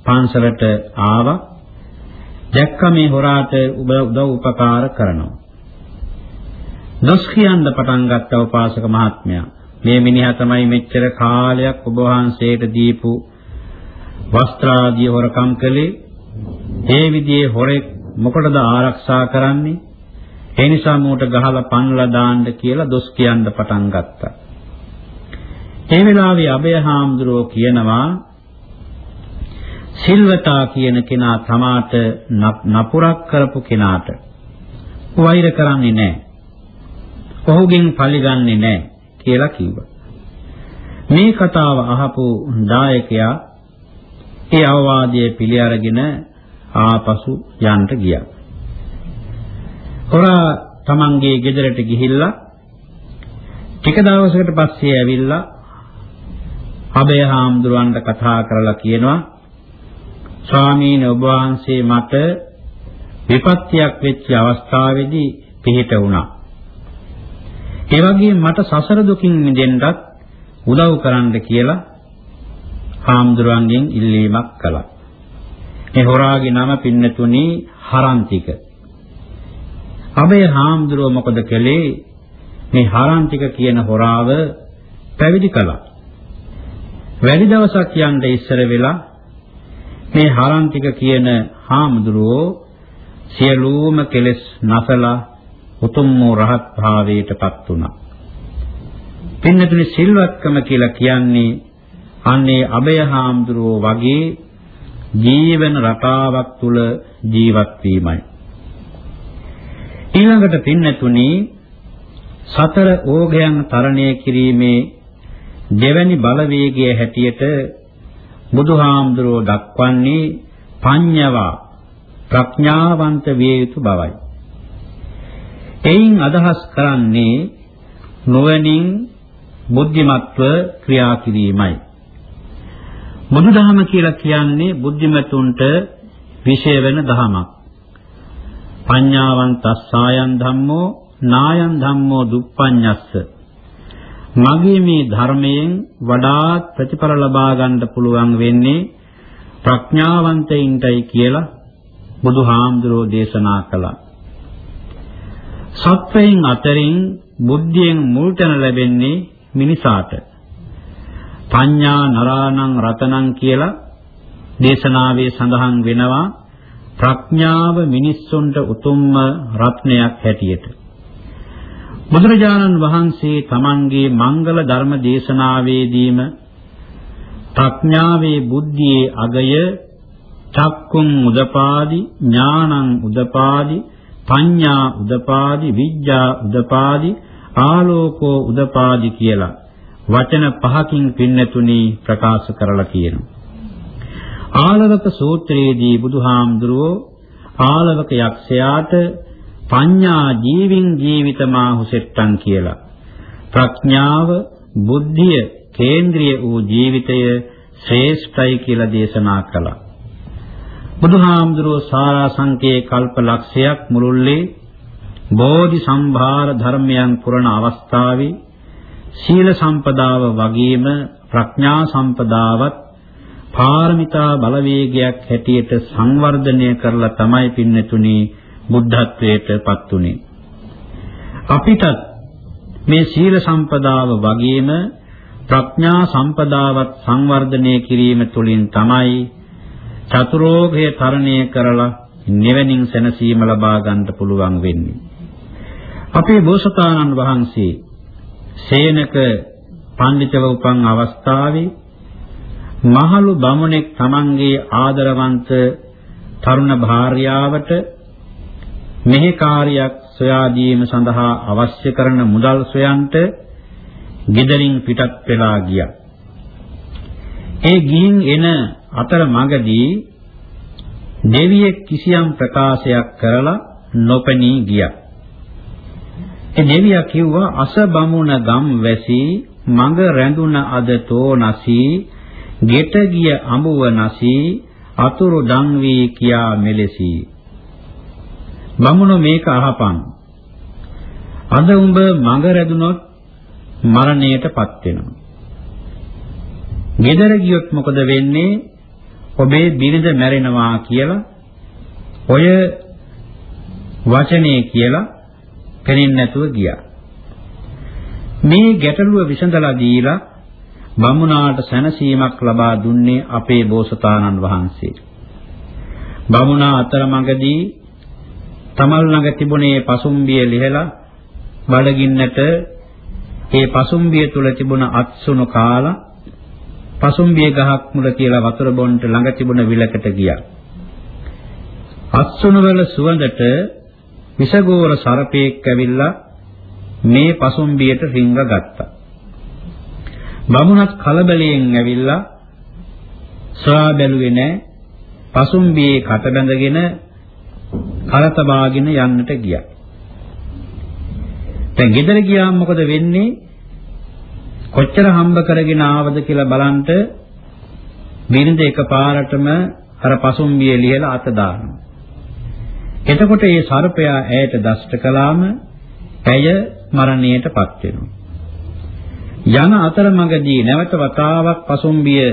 පන්සලට ආවා. දැක්ක මේ හොරාට උදව් උපකාර කරනවා. දොස් කියන්න පටන් ගත්ත උපාසක මහත්මයා මේ මිනිහා තමයි මෙච්චර කාලයක් ඔබ වහන්සේට දීපු වස්ත්‍රාදී හොරකම් කළේ ඒ විදිහේ හොරෙක් මොකටද ආරක්ෂා කරන්නේ ඒ නිසා මූට ගහලා පන්ලා දාන්න කියලා දොස් කියන්න පටන් ගත්තා ඒ වෙලාවේ අබය හාමුදුරුවෝ කියනවා සිල්වතා කියන කෙනා තමාට නපුරක් කරපු කෙනාට වෛර කරන්නේ නැහැ. ඔහුගෙන් පරිගන්නේ නැහැ. කියලා කිව්වා. මේ කතාව අහපු දායකයා ඒ අවවාදයේ පිළි අරගෙන ආපසු යන්න ගියා. හොරා තමන්ගේ ගෙදරට ගිහිල්ලා ටික දවසකට පස්සේ ඇවිල්ලා අබේ හාමුදුරන්ට කතා කරලා කියනවා ස්වාමීන් වහන්සේ මට විපත්තියක් වෙච්ච අවස්ථාවේදී පිහිට වුණා. ඒ වගේම මට සසර දුකින් මිදෙන්නත් උදව් කරන්න කියලා හාමුදුරන්ගෙන් ඉල්ලීමක් කළා. මේ හොරාගේ නම පින්නතුණි හරන්තික. අබේ හාමුදුරුව මොකද කළේ? මේ හරන්තික කියන හොරාව පැවිදි කළා. වැඩි දවසක් යන්න ඉස්සර වෙලා මේ හරන්තික කියන හාමුදුරුවෝ සියලුම කෙලෙස් නැසලා උතුම් වූ රහත් භාවයටපත් වුණා. පින්නතුනි සිල්වත්කම කියලා කියන්නේ අන්නේ අබය හාමුදුරුවෝ වගේ ජීවන රටාවක් තුල ජීවත් වීමයි. ඊළඟට පින්නතුනි සතර ඕගයන් තරණය කිරීමේ දෙවැනි බලවේගයේ හැටියට බුදුහාමුදුරුවෝ දක්වන්නේ පඤ්ඤවා ප්‍රඥාවන්ත විය යුතු බවයි. එයින් අදහස් කරන්නේ නොවනින් බුද්ධිමත්ව ක්‍රියා කිරීමයි. බුදුදහම කියලා කියන්නේ බුද්ධිමතුන්ට විශේෂ වෙන දහමක්. පඤ්ඤාවන්තස්සායන් ධම්මෝ නායන් ධම්මෝ දුප්පඤ්ඤස්ස මගේ මේ ධර්මයෙන් වඩාත් ප්‍රතිඵල ලබා ගන්න පුළුවන් වෙන්නේ ප්‍රඥාවන්තයින්ටයි කියලා බුදුහාමුදුරෝ දේශනා කළා. සත්වයන් අතරින් බුද්ධියෙන් මුල්තන ලැබෙන්නේ මිනිසාට. පඤ්ඤා නරාණං රතනං කියලා දේශනාවේ සඳහන් වෙනවා ප්‍රඥාව මිනිස්සුන්ට උතුම්ම රත්නයක් හැටියට. බුදුරජාණන් වහන්සේ තමන්ගේ මංගල ධර්ම දේශනාවේදීම ප්‍රඥාවේ බුද්ධියේ අගය චක්කුම් උදපාදි ඥානං උදපාදි පඤ්ඤා උදපාදි විඥා උදපාදි ආලෝකෝ උදපාදි කියලා වචන පහකින් පින්නතුනි ප්‍රකාශ කරලා කියනවා. ආලවක සූත්‍රයේදී බුදුහාමුදුරුවෝ ආලවක යක්ෂයාට පඤ්ඤා ජීවින් ජීවිතමාහුසෙට්ටන් කියලා ප්‍රඥාව බුද්ධිය කේන්ද්‍රීය වූ ජීවිතය ශ්‍රේෂ්ඨයි කියලා දේශනා කළා. බුදුහාමුදුරුවෝ සාරාංශකේ කල්ප ලක්ෂයක් මුළුල්ලේ බෝධි සම්භාර ධර්මයන් පුරණ අවස්ථාවේ සීල සම්පදාව වගේම ප්‍රඥා සම්පදාවත් පාරමිතා බලවේගයක් හැටියට සංවර්ධනය කරලා තමයි පින්නතුණි බුද්ධත්වයට පත් උනේ. අපිටත් මේ සීල සම්පදාව වගේම ප්‍රඥා සම්පදාවත් සංවර්ධනය කිරීම තුළින් තමයි චතුරෝගය තරණය කරලා නිවෙනින් සැනසීම ලබා ගන්න පුළුවන් වෙන්නේ. අපේ බෝසතාණන් වහන්සේ සේනක පඬිතව උපන් අවස්ථාවේ මහලු බමුණෙක් තමන්ගේ ආදරවන්ත තරුණ භාර්යාවට මෙහි කාර්යයක් සොයා දීම සඳහා අවශ්‍ය කරන මුදල් සොයන්ට ගෙදරින් පිටත් වෙලා ගියා. ඒ ගිහින් එන අතර මඟදී දෙවියෙක් කිසියම් ප්‍රකාශයක් කරලා නොපෙනී ගියා. ඒ දෙවියා කිව්වා අසබමුණ ගම් වැසි මඟ රැඳුන අද තෝනසී ගෙට ගිය අඹුව නසී අතුරු දන් වී කියා මෙලෙසී බමුණෝ මේක අහපන්. අද උඹ මඟ රැඳුනොත් මරණයටපත් වෙනවා. ගෙදර ගියොත් මොකද වෙන්නේ? ඔබේ බිරිඳ මැරෙනවා කියලා ඔය වචනේ කියලා කෙනින් නැතුව ගියා. මේ ගැටලුව විසඳලා දීලා බමුණාට සැනසීමක් ලබා දුන්නේ අපේ බෝසතාණන් වහන්සේ. බමුණා අතරමඟදී තමල් ළඟ තිබුණේ පසුම්බිය ලිහලා බඩගින්නට ඒ පසුම්බිය තුල තිබුණ අත්සුණු කාලා පසුම්බිය ගහක් මුල කියලා වතුර බොන්ට ළඟ තිබුණ විලකට ගියා. අත්සුණු වල සුවඳට විසගෝර සර්පෙක් ඇවිල්ලා මේ පසුම්බියට රිංග ගත්තා. බමුණත් කලබලයෙන් ඇවිල්ලා සොයා බැලුවේ නැහැ. පසුම්බියේ කට බැඳගෙන කලතබාගෙන යන්නට ගියා. දැන් ගෙදර ගියාම මොකද වෙන්නේ? කොච්චර හම්බ කරගෙන ආවද කියලා බලන්න බිරිඳ එකපාරටම අර පසුම්බිය ලියලා අත දානවා. එතකොට මේ සර්පයා ඇයට දෂ්ට කළාම ඇය මරණයටපත් වෙනවා. යන අතරමඟදී නැවත වතාවක් පසුම්බිය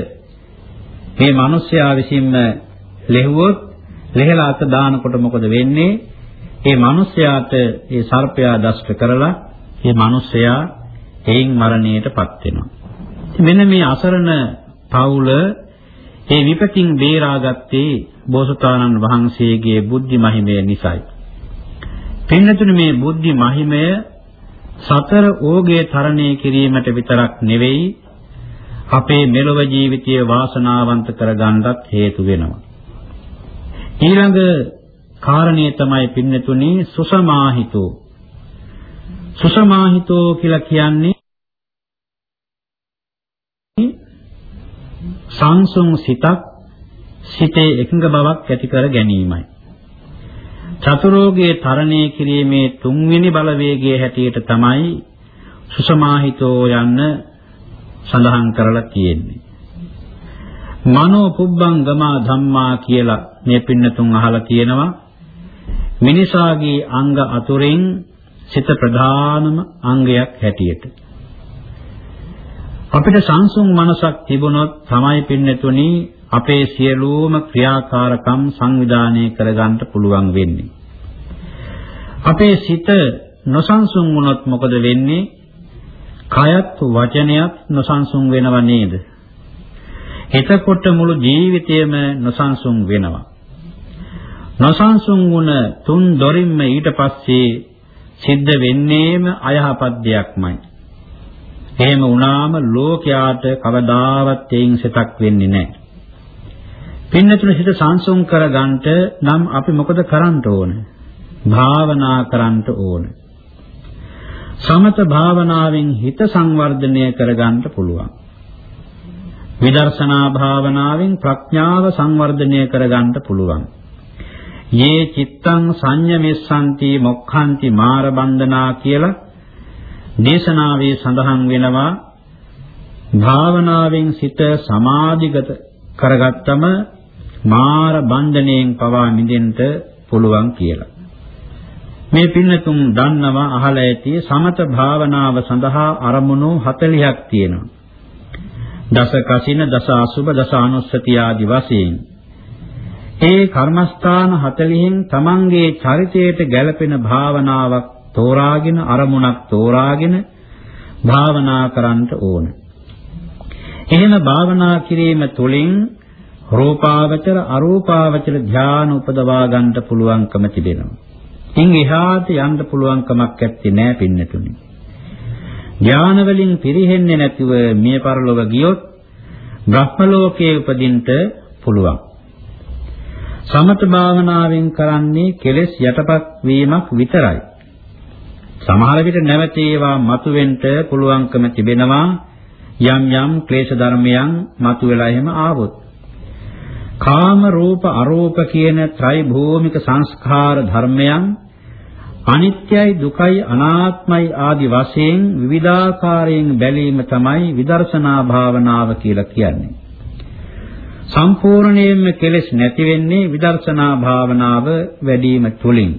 මේ මිනිස්යා විසින්ම ලෙහුවොත් ලෙහලා අත දානකොට මොකද වෙන්නේ? මේ මිනිස්යාට මේ සර්පයා දෂ්ට කරලා මේ මිනිස්යා එයින් මරණයටපත් වෙනවා. මෙන්න මේ අසරණ පවුල ඒ විපතින් බේරාගත්තේ බෝසතාණන් වහන්සේගේ බුද්ධි මහිමය නිසායි. පින්නතුනේ මේ බුද්ධි මහිමය සතර ඕගේ තරණය කිරීමට විතරක් නෙවෙයි අපේ මෙලොව ජීවිතය වාසනාවන්ත කරගන්නත් හේතු වෙනවා. ඊළඟ කාරණේ තමයි පින්නතුනි සුසමාහිතෝ. සුසමාහිතෝ කියලා කියන්නේ සංසුන් සිතක් සිතේ එකඟ බවක් ඇති කර ගැනීමයි. චතුරෝගයේ තරණය කිරීමේ තුන්වෙනි බලවේගයේ හැටියට තමයි සුසමාහිතෝ යන්න සඳහන් කරලා තියෙන්නේ. මනෝ පුබ්බංගමා ධම්මා කියලා මේ පින්නතුන් අහලා තියෙනවා. මිනිසාගේ අංග අතුරෙන් සිත ප්‍රධානම අංගයක් හැටියට. අපිට සංසුන් මනසක් තිබුණොත් තමයි පින්නතුණි අපේ සියලුම ක්‍රියාකාරකම් සංවිධානය කරගන්න පුළුවන් වෙන්නේ. අපේ සිත නොසන්සුන් වුණොත් මොකද වෙන්නේ? කයත් වචනයත් නොසන්සුන් වෙනව නේද? එතකොට මුළු ජීවිතයම නොසන්සුන් වෙනවා. නොසන්සුන් වුණ තුන් දොරින්ම ඊට පස්සේ සිද්ධ වෙන්නේම අයහපත් දෙයක්මයි. එහෙම වුණාම ලෝකයාට කවදාවත් එයින් සිතක් වෙන්නේ නැහැ. පින්නතුන හිත සංසුන් කරගන්නට නම් අපි මොකද කරන්න ඕන? භාවනා කරන්න ඕන. සමත භාවනාවෙන් හිත සංවර්ධනය කරගන්න පුළුවන්. විදර්ශනා භාවනාවෙන් ප්‍රඥාව සංවර්ධනය කරගන්න පුළුවන්. යේ චිත්තං සංයමෙස්සanti මොක්ඛanti මාර බන්ධනා කියලා දේශනාවේ සඳහන් වෙනවා භාවනාවෙන් සිත සමාධිගත කරගත්තම මාර බන්ධණයෙන් පවා මිදෙන්න පුළුවන් කියලා. මේ පින්නතුන් දන්නවා අහලා ඇති සමත භාවනාව සඳහා අරමුණු 40ක් තියෙනවා. දස කසින දස අසුබ දස අනුස්සති ආදි වශයෙන් ඒ කර්මස්ථාන 40න් තමන්ගේ චරිතයට ගැළපෙන භාවනාවක් තෝරාගෙන අරමුණක් තෝරාගෙන භාවනා කරන්න ඕන. එහෙම භාවනා කිරීම තුළින් රූපාවචර අරූපාවචර ධානය උපදවා ගන්නට පුළුවන්කම තිබෙනවා. ඉන් එහාට යන්න පුළුවන්කමක් ඇත්තේ නෑ පින්නතුනි. ඥාන වලින් පිරෙහෙන්නේ නැතිව මිය පරලොව ගියොත් බ්‍රහ්ම ලෝකයේ උපදින්න පුළුවන්. සමත භාවනාවෙන් කරන්නේ කෙලෙස් යටපත් වීමක් විතරයි. සමහර විට නැවත ඒවා මතුවෙන්න පුළුවන්කම තිබෙනවා යම් යම් ක්ලේශ ධර්මයන් මතුවලා එහෙම ආවොත්. කාම රූප අරූප කියන ත්‍රි භූමික සංස්කාර ධර්මයන් අනිත්‍යයි දුකයි අනාත්මයි ආදි වශයෙන් විවිධාකාරයෙන් බැලීම තමයි විදර්ශනා භාවනාව කියලා කියන්නේ. සම්පූර්ණයෙන්ම කෙලෙස් නැති වෙන්නේ විදර්ශනා භාවනාව වැඩිම තුලින්.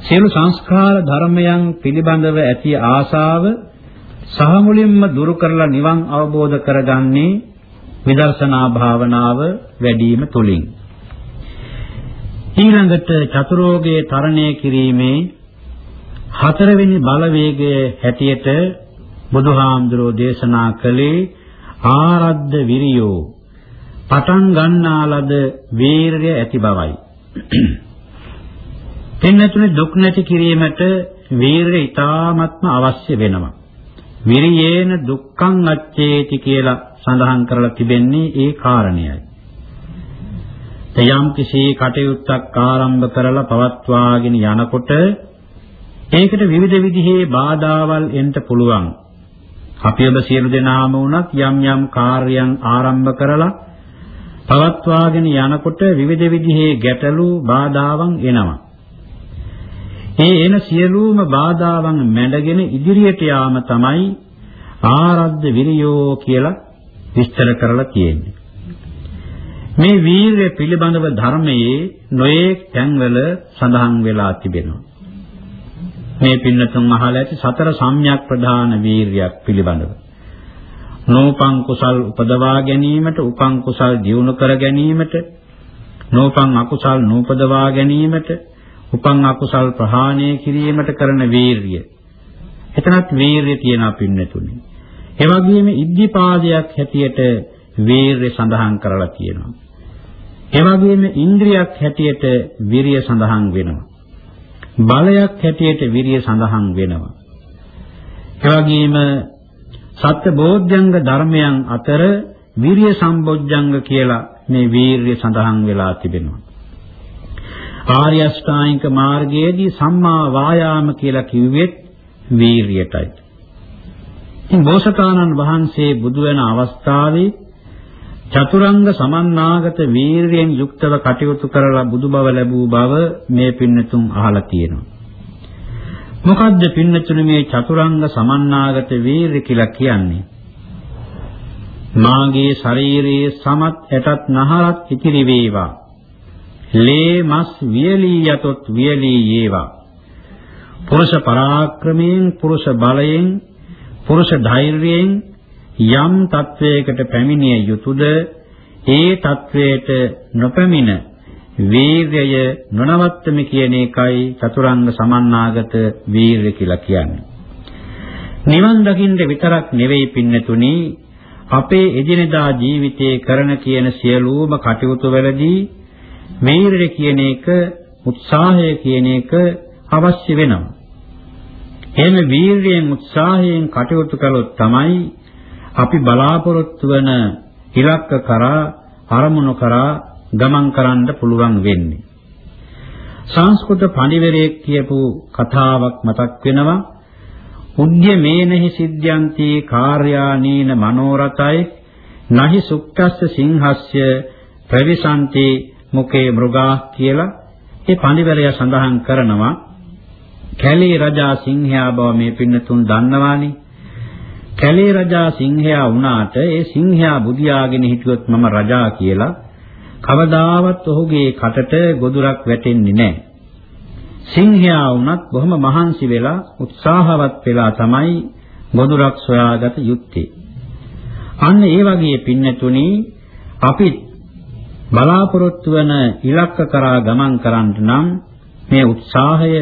සියලු සංස්කාර ධර්මයන් පිළිබඳව ඇති ආශාව සහ මුලින්ම දුරු කරලා නිවන් අවබෝධ කරගන්නේ විදර්ශනා භාවනාව වැඩිම තුලින්. ඊළඟට චතුරෝගයේ තරණය කිරීමේ හතරවෙනි බලවේගයේ හැටියට බුදුහාමුදුරෝ දේශනා කළේ ආරද්ධ විරියෝ පටන් ගන්නාලද වීරය ඇති බවයි. පින්නතුනේ දුක් නැති කිරීමට වීරය ඊ타ත්ම අවශ්‍ය වෙනවා. විරියේන දුක්ඛං අච්චේති කියලා සඳහන් කරලා තිබෙන්නේ ඒ කාරණයයි. යම් කිසි කටයුත්තක් ආරම්භ කරලා පවත්වාගෙන යනකොට ඒකට විවිධ විදිහේ බාධාවල් එන්න පුළුවන්. අපි ඔබ සියලු දෙනාම වුණත් යම් යම් කාර්යයන් ආරම්භ කරලා පවත්වාගෙන යනකොට විවිධ විදිහේ ගැටලු බාධාවන් එනවා. ඒ එන සියලුම බාධාවන් මැඩගෙන ඉදිරියට යාම තමයි ආරද්ධ විරියෝ කියලා විස්තර කරලා තියෙන්නේ. මේ වීරය පිළිබඳව ධර්මයේ නොයේක් තැන්වල සඳහන් වෙලා තිබෙනවා. මේ පින්නතුන් අහලා ඇති සතර සම්‍යක් ප්‍රධාන වීරියක් පිළිබඳව. නෝපං කුසල් උපදවා ගැනීමට, උපං කුසල් දියුණු කර ගැනීමට, නෝපං අකුසල් නූපදවා ගැනීමට, උපං අකුසල් ප්‍රහාණය කිරීමට කරන වීරිය. එතනත් වීරිය තියෙනවා පින්නතුනි. ඒ වගේම ඉද්ධිපාදයක් හැටියට වීරය සඳහන් කරලා තියෙනවා. ඒ වගේම ඉන්ද්‍රියක් හැටියට විරිය සඳහන් වෙනවා. බලයක් හැටියට විරිය සඳහන් වෙනවා. ඒ වගේම සත්‍ය බෝධ්‍යංග ධර්මයන් අතර විරිය සම්බොජ්ජංග කියලා මේ වීරිය සඳහන් වෙලා තිබෙනවා. ආර්ය අෂ්ටාංගික මාර්ගයේදී සම්මා වායාම කියලා කිව්වෙත් වීරියටයි. ඉතින් බෝසතාණන් වහන්සේ බුදු වෙන අවස්ථාවේ චතුරංග සමන්නාගත වීරියෙන් යුක්තව කටයුතු කරලා බුදු බව ලැබූ බව මේ පින්නතුන් අහලා තියෙනවා. මොකද්ද පින්නතුනේ මේ චතුරංග සමන්නාගත වීරිය කියලා කියන්නේ? මාගේ ශරීරයේ සමත් ඇටත් නහරත් ඉතිරි වේවා. ලේ මස් වියලී යතොත් වියලී යේවා. පුරුෂ පරාක්‍රමයෙන් පුරුෂ බලයෙන් පුරුෂ ධෛර්යයෙන් යම් තත්වයකට පැමිණිය යුතුයද ඒ තත්වයට නොපැමිණ වීර්යය නොනවත්තමි කියන එකයි චතුරංග සමන්නාගත වීර්ය කියලා කියන්නේ. නිවන් දකින්න විතරක් නෙවෙයි පින්නතුනි අපේ එදිනෙදා ජීවිතයේ කරන කියන සියලුම කටයුතු වලදී වීර්ය කියන එක උත්සාහය කියන එක අවශ්‍ය වෙනවා. එහෙම වීර්යයෙන් උත්සාහයෙන් කටයුතු කළොත් තමයි අපි බලාපොරොත්තු වන ඉලක්ක කරා අරමුණු කරා ගමන් කරන්න පුළුවන් වෙන්නේ. සංස්කෘත පඬිවරයෙක් කියපු කතාවක් මතක් වෙනවා. උද්‍යමේනහි සිද්ධාන්ති කාර්යානීන මනෝරතයි නහි සුක්තස්ස සිංහස්ය ප්‍රවිසන්ති මුකේ මෘගා කියලා ඒ පඬිවරයා සඳහන් කරනවා කැලේ රජා සිංහයා බව මේ පින්නතුන් දන්නවානේ කැලේ රජා සිංහයා වුණාට ඒ සිංහයා බුදියාගෙන හිටියොත් මම රජා කියලා කවදාවත් ඔහුගේ කටට ගොදුරක් වැටෙන්නේ නැහැ. සිංහයා වුණත් බොහොම මහන්සි වෙලා උත්සාහවත් වෙලා තමයි ගොදුරක් සොයාගත යුත්තේ. අන්න ඒ වගේ පින්නතුණි අපි බලාපොරොත්තු වන ඉලක්ක කරා ගමන් කරන්න නම් මේ උත්සාහය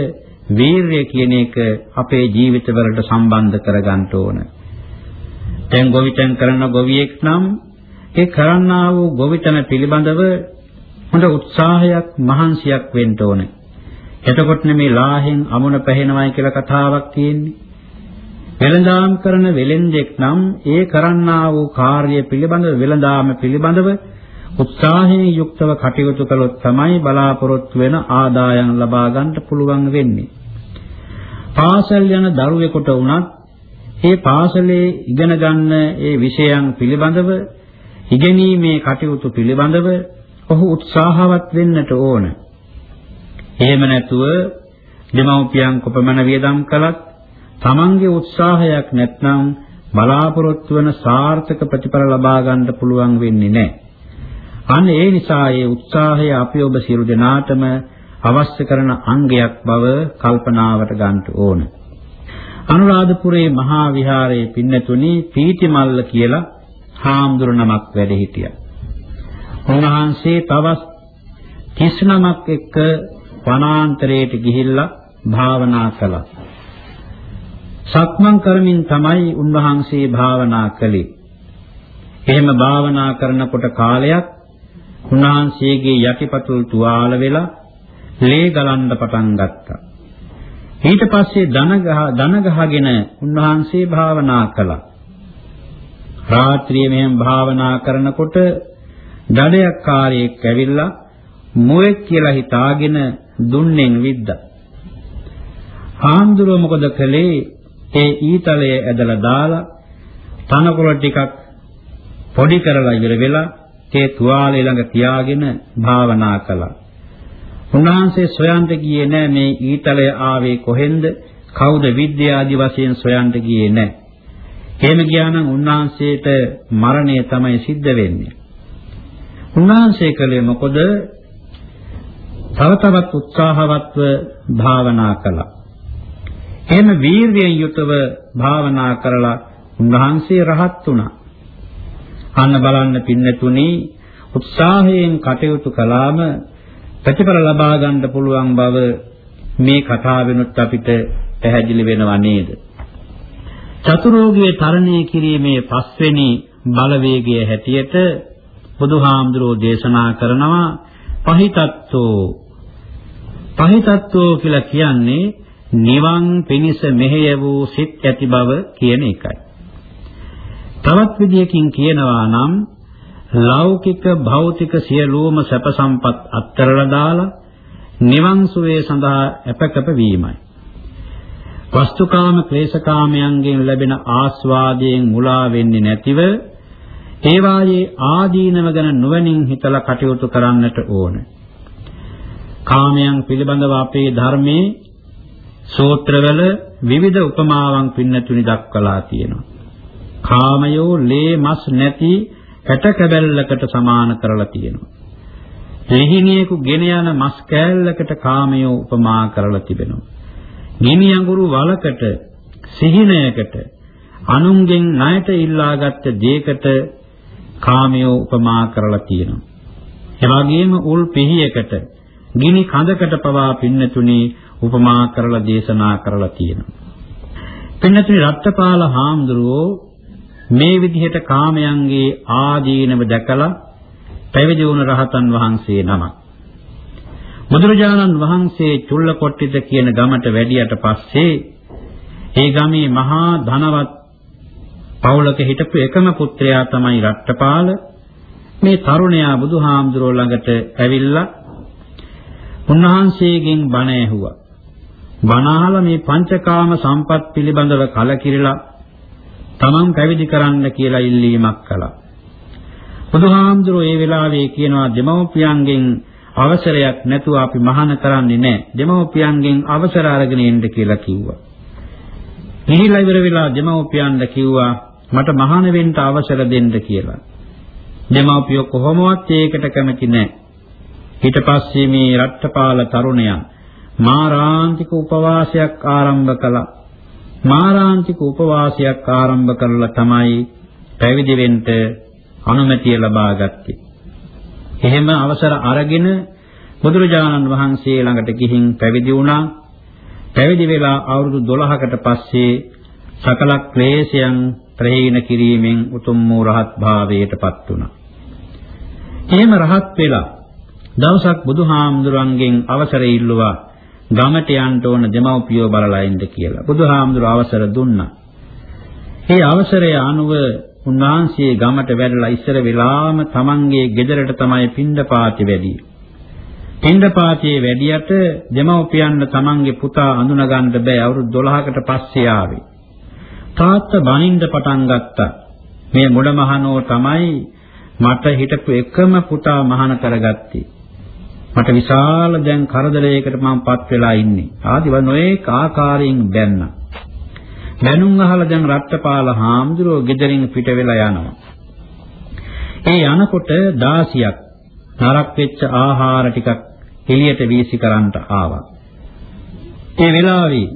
වීරය කියන එක අපේ ජීවිතවලට සම්බන්ධ කරගන්න ඕන. දැන් ගොවිතැන් කරන ගොවියෙක් නම් ඒ කරන්නා වූ ගොවිතැන පිළිබඳව හොඳ උත්සාහයක් මහන්සියක් වෙන්න ඕනේ. එතකොට මේ ලාහෙන් අමුණ පැහෙනවයි කියලා කතාවක් තියෙන්නේ. වෙළඳාම් කරන වෙලෙන්දෙක් නම් ඒ කරන්නා වූ කාර්ය පිළිබඳව වෙළඳාම පිළිබඳව උත්සාහයෙන් යුක්තව කටයුතු කළොත් තමයි බලාපොරොත්තු වෙන ආදායම් ලබා ගන්න පුළුවන් වෙන්නේ. පාසල් යන දරුවෙකුට වුණත් ඒ පාසලේ ඉගෙන ගන්න ඒ විෂයන් පිළිබඳව ඉගෙනීමේ කටයුතු පිළිබඳව ඔහු උත්සාහවත් වෙන්නට ඕන. එහෙම නැතුව දෙමව්පියන් කොපමණ වියදම් කළත් තමන්ගේ උත්සාහයක් නැත්නම් බලාපොරොත්තු වන සාර්ථක ප්‍රතිඵල ලබා ගන්න පුළුවන් වෙන්නේ නැහැ. අන්න ඒ නිසා ඒ උත්සාහය අපි ඔබ සියලු දෙනාටම අවශ්‍ය කරන අංගයක් බව කල්පනාවට ගන්න ඕනේ. අනුරාධපුරයේ මහා විහාරයේ පින්නතුණි පීතිමල්ල කියලා හාමුදුර නමක් වැඩ හිටියා. උන්වහන්සේ තවස් 30 නමක් එක්ක වනාන්තරයට ගිහිල්ලා භාවනා කළා. සක්මන් කරමින් තමයි උන්වහන්සේ භාවනා කළේ. එහෙම භාවනා කරනකොට කාලයක් උන්වහන්සේගේ යටිපතුල් තුවාල වෙලා ලේ ගලන්න පටන් ගත්තා. ඊට පස්සේ දන ගහ දන ගහගෙන උන්වහන්සේ භාවනා කළා. රාත්‍රියේ මෙහෙම භාවනා කරනකොට දඩයක් කාර්යයක් ඇවිල්ලා මොයෙක් කියලා හිතාගෙන දුන්නෙන් විද්දා. ආන්දර මොකද කළේ? ඒ ඊතලය ඇදලා දාලා තනකොළ ටිකක් පොඩි කරලා ඉවර වෙලා ඒ තුවාලේ ළඟ තියාගෙන භාවනා කළා. උන්වහන්සේ සොයන්ට ගියේ නැහැ මේ ඊතලය ආවේ කොහෙන්ද? කවුද විද්‍යාදි වශයෙන් සොයන්ට ගියේ නැහැ. එහෙම ගියා නම් උන්වහන්සේට මරණය තමයි සිද්ධ වෙන්නේ. උන්වහන්සේ කලේ මොකද? තව තවත් උත්සාහවත්ව භාවනා කළා. එහෙම වීර්යයෙන් යුතව භාවනා කරලා උන්වහන්සේ රහත් වුණා. අන්න බලන්න පින්නතුනි උත්සාහයෙන් කටයුතු කළාම ප්‍රතිඵල ලබා ගන්න පුළුවන් බව මේ කතාවෙනුත් අපිට පැහැදිලි වෙනවා නේද? චතුරෝගයේ තරණය කිරීමේ පස්වෙනි බලවේගයේ හැටියට බුදුහාමුදුරෝ දේශනා කරනවා පහිතත්වෝ පහිතත්වෝ කියලා කියන්නේ නිවන් පිනිස මෙහෙය වූ සිත් ඇති බව කියන එකයි. තවත් විදියකින් කියනවා නම් ලෞකික භෞතික සියලුම සැප සම්පත් අත්තරලා දාලා නිවන් සුවේ සඳහා අපකප වීමයි. වස්තුකාම ක්ලේශකාමයන්ගෙන් ලැබෙන ආස්වාදයෙන් මුලා වෙන්නේ නැතිව ඒ වායේ ආදීනව ගැන නුවණින් හිතලා කටයුතු කරන්නට ඕන. කාමයන් පිළිබඳව අපේ ධර්මයේ සූත්‍රවල විවිධ උපමාවන් පින්නතුනි දක්වලා තියෙනවා. කාමයෝ ලේ මස් නැති කැට කැබැල්ලකට සමාන කරලා තියෙනවා. දෙහිණියෙකු ගෙන යන මස් කෑල්ලකට කාමයෝ උපමා කරලා තිබෙනවා. ගිනි අඟුරු වලකට සිහිනයකට අනුන්ගෙන් ණයට ඉල්ලාගත් දෙයකට කාමයෝ උපමා කරලා තියෙනවා. එවැගේම උල් පිහියකට ගිනි කඳකට පවා පින්නතුණි උපමා කරලා දේශනා කරලා තියෙනවා. පින්නතුණි රත්පාල හාමුදුරුවෝ මේ විදිහට කාමයන්ගේ ආදීනව දැකලා පැවිදි වුණ රහතන් වහන්සේ නමක්. බුදුරජාණන් වහන්සේ චුල්ලකොට්ටිත කියන ගමට වැඩියට පස්සේ ඒ ගමේ මහා ධනවත් පවුලක හිටපු එකම පුත්‍රයා තමයි රට්ටපාල. මේ තරුණයා බුදුහාමුදුරුවෝ ළඟට ඇවිල්ලා උන්වහන්සේගෙන් බණ ඇහුවා. බණ අහලා මේ පංචකාම සම්පත් පිළිබඳව කලකිරිලා තමන් පැවිදි කරන්න කියලා ඉල්ලීමක් කළා. බුදුහාමුදුරුවෝ ඒ වෙලාවේ කියනවා දෙමව්පියන්ගෙන් අවසරයක් නැතුව අපි මහාන කරන්නේ නැහැ. දෙමව්පියන්ගෙන් අවසර අරගෙන එන්න කියලා කිව්වා. ගිහිලා ඉවර වෙලා දෙමව්පියන්ට කිව්වා මට මහාන වෙන්න අවසර දෙන්න කියලා. දෙමව්පියෝ කොහොමවත් ඒකට කැමති නැහැ. ඊට පස්සේ මේ රට්ටපාල තරුණයා මාරාන්තික උපවාසයක් ආරම්භ කළා. මාරාන්තික උපවාසයක් ආරම්භ කරලා තමයි පැවිදි වෙන්න අනුමැතිය ලබා ගත්තේ. එහෙම අවසර අරගෙන බුදුරජාණන් වහන්සේ ළඟට ගිහින් පැවිදි වුණා. පැවිදි වෙලා අවුරුදු 12කට පස්සේ සකල ක්ලේශයන් ප්‍රහීන කිරීමෙන් උතුම් වූ රහත් භාවයටපත් වුණා. එහෙම රහත් වෙලා දවසක් බුදුහාමුදුරන්ගෙන් අවසර ඉල්ලුවා ගමට යන්න ඕන දෙමව්පියෝ බලලා ඉන්න කියලා. බුදුහාමුදුර අවසර දුන්නා. ඒ අවසරය අනුව උන්වහන්සේ ගමට වැඩලා ඉස්සර වෙලාම තමන්ගේ ගෙදරට තමයි පින්ඩපාති වැඩි. පින්ඩපාතියේ වැඩියට දෙමව්පියන්ව තමන්ගේ පුතා අඳුනගන්න බෑ අවුරුදු 12කට පස්සේ ආවේ. තාත්තා බනින්න පටන් ගත්තා. මේ මුඩමහනෝ තමයි මට හිටපු එකම පුතා මහාන කරගත්තේ. මට විශාල දැන් කරදරයකට මම පත් වෙලා ඉන්නේ. ආදි වනෝයක ආකාරයෙන් බැන්නා. බැනුම් අහලා දැන් රත්පාල හාමුදුරුවෝ ගෙදරින් පිට වෙලා යනවා. ඒ යනකොට 16ක් නරක් වෙච්ච ආහාර ටිකක් එළියට වීසි කරන්නට ආවා. ඒ වෙලාවේ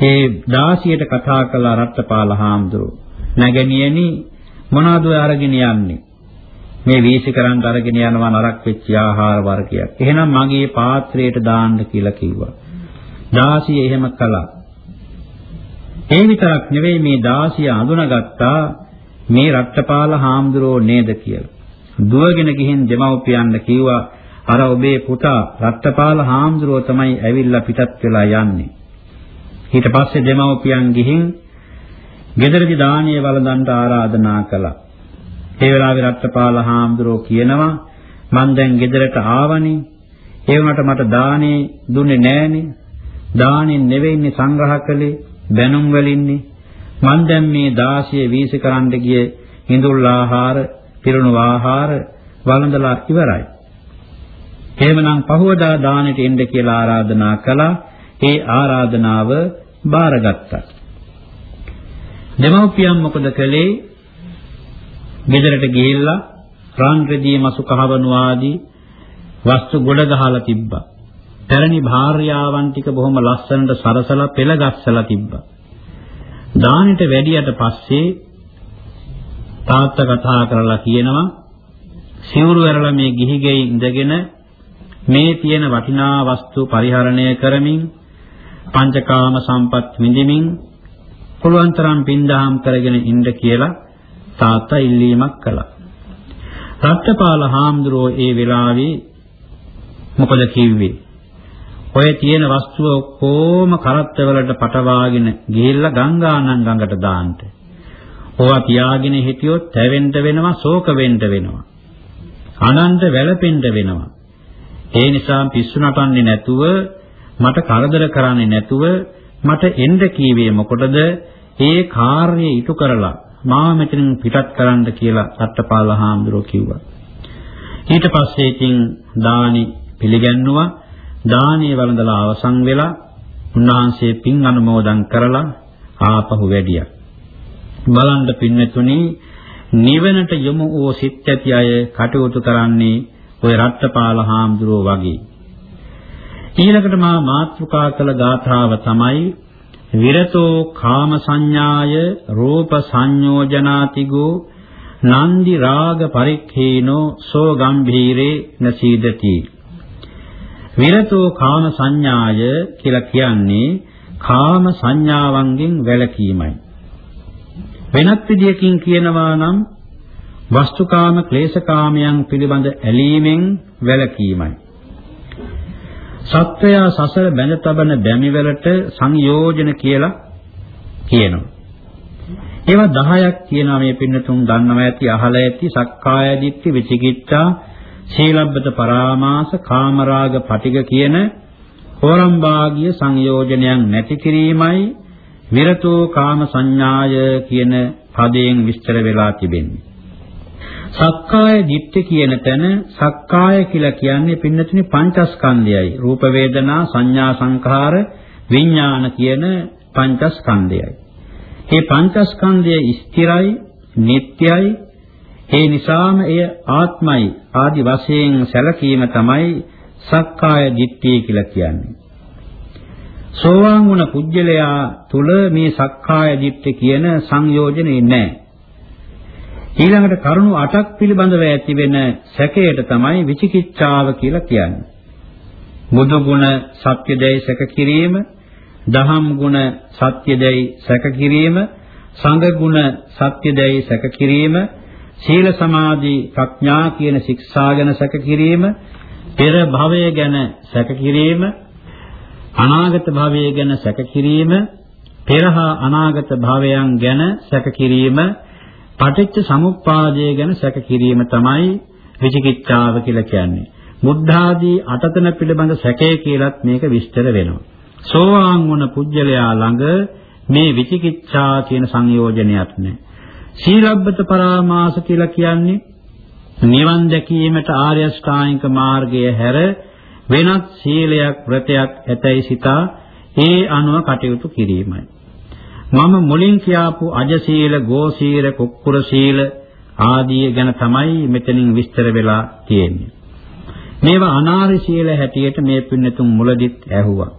ඒ 16ට කතා කළ රත්පාල හාමුදුරුවෝ නැගණියනි මොනවද ඔය අරගෙන යන්නේ? මේ වීසි කරන්න අරගෙන යනවා නරක් වෙච්ච ආහාර වර්ගයක්. එහෙනම් මගේ පාත්‍රයට දාන්න කියලා කිව්වා. 16 එහෙම කළා. ඒ විතරක් නෙවෙයි මේ 16 අඳුනගත්තා මේ රක්තපාල හාමුදුරුවෝ නේද කියලා. දුවගෙන ගිහින් දෙමව්පියන්ට කිව්වා අර ඔබේ පුතා රක්තපාල හාමුදුරුවෝ තමයි ඇවිල්ලා පිටත් වෙලා යන්නේ. ඊට පස්සේ දෙමව්පියන් ගිහින් ගෙදරදී දානීය වළඳන්ට ආරාධනා කළා. ඒ වෙලාවේ රත්පාල හාමුදුරුවෝ කියනවා මං දැන් ගෙදරට ආවනේ. ඒ වුණාට මට දානේ දුන්නේ නෑනේ. දානෙන් නෙවෙයිනේ සංග්‍රහ කළේ බැනුම් වලින්නේ. මං දැන් මේ 16 වීසි කරන්න ගිය හිඳුල් ආහාර, පිරුණු ආහාර වළඳලා ඉවරයි. එහෙමනම් පහවදා දානෙට එන්න කියලා ආරාධනා කළා. ඒ ආරාධනාව බාරගත්තා. දෙමව්පියන් මොකද කළේ? ගෙදරට ගිහිල්ලා රාන් රෙදි මසු කහවණු ආදී වස්තු ගොඩ ගහලා තිබ්බා. පැරණි භාර්යාවන් ටික බොහොම ලස්සනට සරසලා පෙළ ගස්සලා තිබ්බා. දානෙට වැඩියට පස්සේ තාත්තා කතා කරලා කියනවා සිවුරු ඇරලා මේ ගිහි ගෙයි ඉඳගෙන මේ තියෙන වටිනා වස්තු පරිහරණය කරමින් පංචකාම සම්පත් විඳිමින් පුළුවන් තරම් පින්දහම් කරගෙන ඉන්න කියලා තාත්තා ඉල්ලීමක් කළා. රත්පාල හාමුදුරුවෝ ඒ වෙලාවේ මොකද කිව්වේ? ඔය තියෙන වස්තුව ඔක්කොම කරත්තවලට පටවාගෙන ගිහිල්ලා ගංගානම් ගඟට දාන්න. ඕවා තියාගෙන හිටියොත් තැවෙන්න වෙනවා, ශෝක වෙන්න වෙනවා. අනන්ත වැළපෙන්න වෙනවා. ඒ නිසා පිස්සු නටන්නේ නැතුව මට කරදර කරන්නේ නැතුව මට එන්න කීවේ මොකටද? ඒ කාර්යය ඉටු කරලා මාව මෙතනින් පිටත් කරන්න කියලා සත්පාල හාමුදුරුවෝ කිව්වා. ඊට පස්සේ ඉතින් දානි පිළිගන්නවා. දානීය වළඳලා අවසන් වෙලා උන්වහන්සේ පින් අනුමෝදන් කරලා ආපහු වැඩියා. බලන්න පින්වතුනි නිවනට යොමු වූ සිත් ඇති අය කටයුතු කරන්නේ ওই රත්පාල හාමුදුරුවෝ වගේ. ඊළඟට මා මාත්‍රිකා කළ ගාථාව තමයි විරතෝ කාම සංඥාය රූප සංයෝජනාතිගෝ නන්දි රාග පරික්ඛේනෝ සෝ ගම්භීරේ නසීදති විරතෝ කාම සංඥාය කියලා කියන්නේ කාම සංඥාවන්ගෙන් වැළකීමයි වෙනත් විදියකින් කියනවා නම් වස්තුකාම ක්ලේශකාමයන් පිළිබඳ ඇලීමෙන් වැළකීමයි. සත්වය සසර බැඳ තබන බැමිවලට සංයෝජන කියලා කියනවා. ඒවා 10ක් තියෙනවා මේ පින්නතුන් දන්නවා ඇති අහලා ඇති සක්කාය දිට්ඨි විචිකිච්ඡා සීලබ්බත පරාමාස කාමරාග පටිග කියන හෝරම්භාගිය සංයෝජනයන් නැති කිරීමයි විරතෝ කාම සංඥාය කියන පදයෙන් විස්තර වෙලා තිබෙන්නේ. සක්කාය දිට්ඨි කියන තැන සක්කාය කියලා කියන්නේ පින්නතුනි පංචස්කන්ධයයි. රූප වේදනා සංඥා සංඛාර විඥාන කියන පංචස්කන්ධයයි. මේ පංචස්කන්ධය ස්ථිරයි, නිට්ටයයි. ඒ නිසාම එය ආත්මයි ආදි වශයෙන් සැලකීම තමයි සක්කාය දිට්ඨිය කියලා කියන්නේ. සෝවාන් වුණ පුජ්‍යලයා තුල මේ සක්කාය දිට්ඨිය කියන සංයෝජනේ නැහැ. ඊළඟට කරුණු 8ක් පිළිබඳව ඇති වෙන සැකයට තමයි විචිකිච්ඡාව කියලා කියන්නේ. බුදු ගුණ සත්‍යදයි සැක කිරීම, දහම් ගුණ සත්‍යදයි සැක කිරීම, සංඝ ගුණ සත්‍යදයි සැක කිරීම, සීල සමාධි ප්‍රඥා කියන ශික්ෂා ගැන සැක කිරීම, පෙර භවය ගැන සැක කිරීම, අනාගත භවය ගැන සැක කිරීම, පෙරහා අනාගත භවයන් ගැන සැක කිරීම පටිච්ච සමුප්පාදය ගැන සැක කිරීම තමයි විචිකිච්ඡාව කියලා කියන්නේ. බුද්ධාදී අටතන පිළිබඳ සැකය කියලත් මේක විස්තර වෙනවා. සෝවාන් වුණ පුජ්‍යලයා ළඟ මේ විචිකිච්ඡා කියන සංයෝජනයක් නැහැ. සීලබ්බත පරාමාස කියලා කියන්නේ නිවන් දැකීමට ආර්ය ශ්‍රාණික මාර්ගය හැර වෙනත් සීලයක් ව්‍රතයක් ඇතැයි සිතා ඒ අනුව කටයුතු කිරීමයි. මම මුලින් කියාපු අජ සීල, ගෝ සීල, කුක්කුර සීල ආදී ගැන තමයි මෙතනින් විස්තර වෙලා තියෙන්නේ. මේවා අනාරි සීල හැටියට මේ පින්නතුන් මුලදිත් ඇහුවා.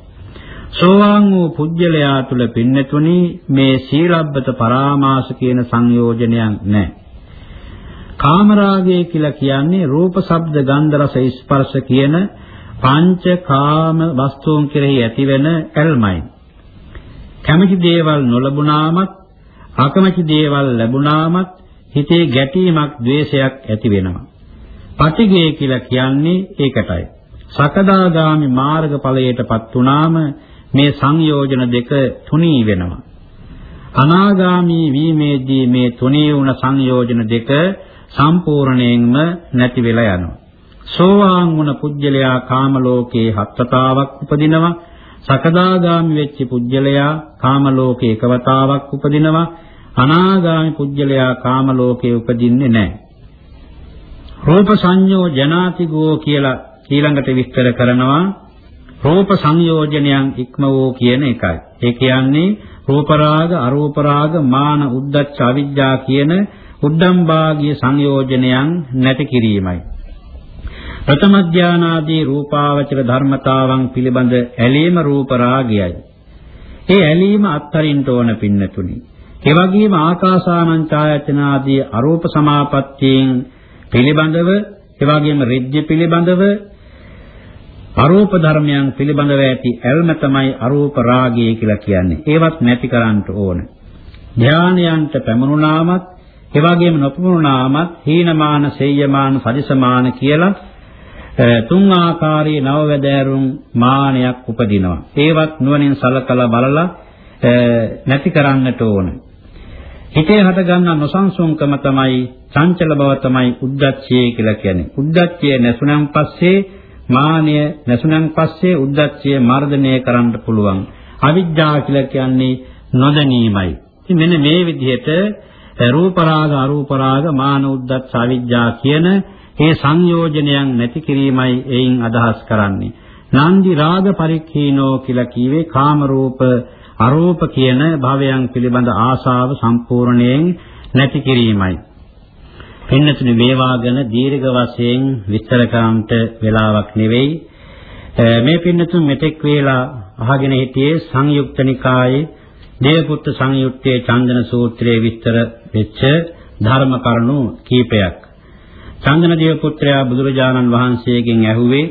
සෝවාන් වූ පුජ්‍යලයා තුල පින්නතුනි මේ සීලබ්බත පරාමාස කියන සංයෝජනයක් නැහැ. කාමරාගය කියලා කියන්නේ රූප, ශබ්ද, ගන්ධ, රස, ස්පර්ශ කියන පංච කාම වස්තුන් කෙරෙහි ඇතිවෙන ඇල්මයි. කැමති දේවල් නොලබුණාමත් අකමැති දේවල් ලැබුණාමත් හිතේ ගැටීමක් ද්වේෂයක් ඇති වෙනවා. පටිඝය කියලා කියන්නේ ඒකටයි. සකදාගාමි මාර්ගඵලයටපත් වුණාම මේ සංයෝජන දෙක තුනී වෙනවා. අනාගාමි වීමේදී මේ තුනී වුණ සංයෝජන දෙක සම්පූර්ණයෙන්ම නැති වෙලා යනවා. සෝවාන් වුණ පුජ්‍යලයා කාම ලෝකේ හත්තාවක් උපදිනවා සකදාගාමි වෙච්ච පුජ්‍යලයා කාම ලෝකේ එකවතාවක් උපදිනවා අනාගාමි පුජ්‍යලයා කාම ලෝකේ උපදින්නේ නැහැ රූප සංයෝ ජනාතිගෝ කියලා ඊළඟට විස්තර කරනවා රූප සංයෝජනයන් ඉක්ම වූ කියන එකයි. ඒ කියන්නේ රූප රාග, අරූප රාග, මාන, උද්ධච්ච, අවිජ්ජා කියන උද්දම්භාගීය සංයෝජනයන් නැති කිරීමයි. ප්‍රථම ඥානාදී රූපාවචර ධර්මතාවන් පිළිබඳ ඇලීම රූප රාගයයි. ඒ ඇලීම අත්හරින්න ඕන පින්නතුනි. ඒ වගේම ආකාසානං ඡායතනාදී අරූප සමාපත්තියෙන් පිළිබඳව ඒ වගේම රිජ්ජ පිළිබඳව අරූප ධර්මයන් පිළිබඳව ඇති ඇල්ම තමයි අරූප රාගය කියලා කියන්නේ. ඒවත් නැති කරන්න ඕන. ධානයන්ට පැමුණාමත් ඒ වගේම නොපමුණාමත් හීනමාන, සෙය්‍යමාන, සදිසමාන කියලා තුන් ආකාරයේ නවවැදෑරුම් මානයක් උපදිනවා. ඒවත් නුවණින් සලකලා බලලා නැති කරන්නට ඕන. හිතේ හටගන්න නොසන්සුන්කම තමයි චංචල බව තමයි උද්දච්චය කියලා කියන්නේ. උද්දච්චය නැසුණන් පස්සේ මානය නැසුණන් පස්සේ උද්දච්චය මර්ධනය කරන්න පුළුවන්. අවිජ්ජා කියලා කියන්නේ නොදැනීමයි. ඉතින් මෙන්න මේ විදිහට රූප රාග අරූප රාග මාන උද්දච්ච අවිජ්ජා කියන මේ සංයෝජනයන් නැති කිරීමයි එයින් අදහස් කරන්නේ. නන්දි රාග පරික්ඛීනෝ කියලා කීවේ කාම රූප අරූප කියන භවයන් පිළිබඳ ආශාව සම්පූර්ණයෙන් නැති කිරීමයි. පින්නතුනි මේවා ගැන දීර්ඝ වශයෙන් විස්තර කරන්නට වෙලාවක් නෙවෙයි. මේ පින්නතුන් මෙතෙක් වේලා අහගෙන හිටියේ සංයුක්ත නිකායේ දේවපුත්ත සංයුත්තේ චන්දන සූත්‍රයේ විස්තර වෙච්ච ධර්ම කරුණු කීපයක්. චන්දන දේවපුත්‍රයා බුදුරජාණන් වහන්සේගෙන් ඇහුවේ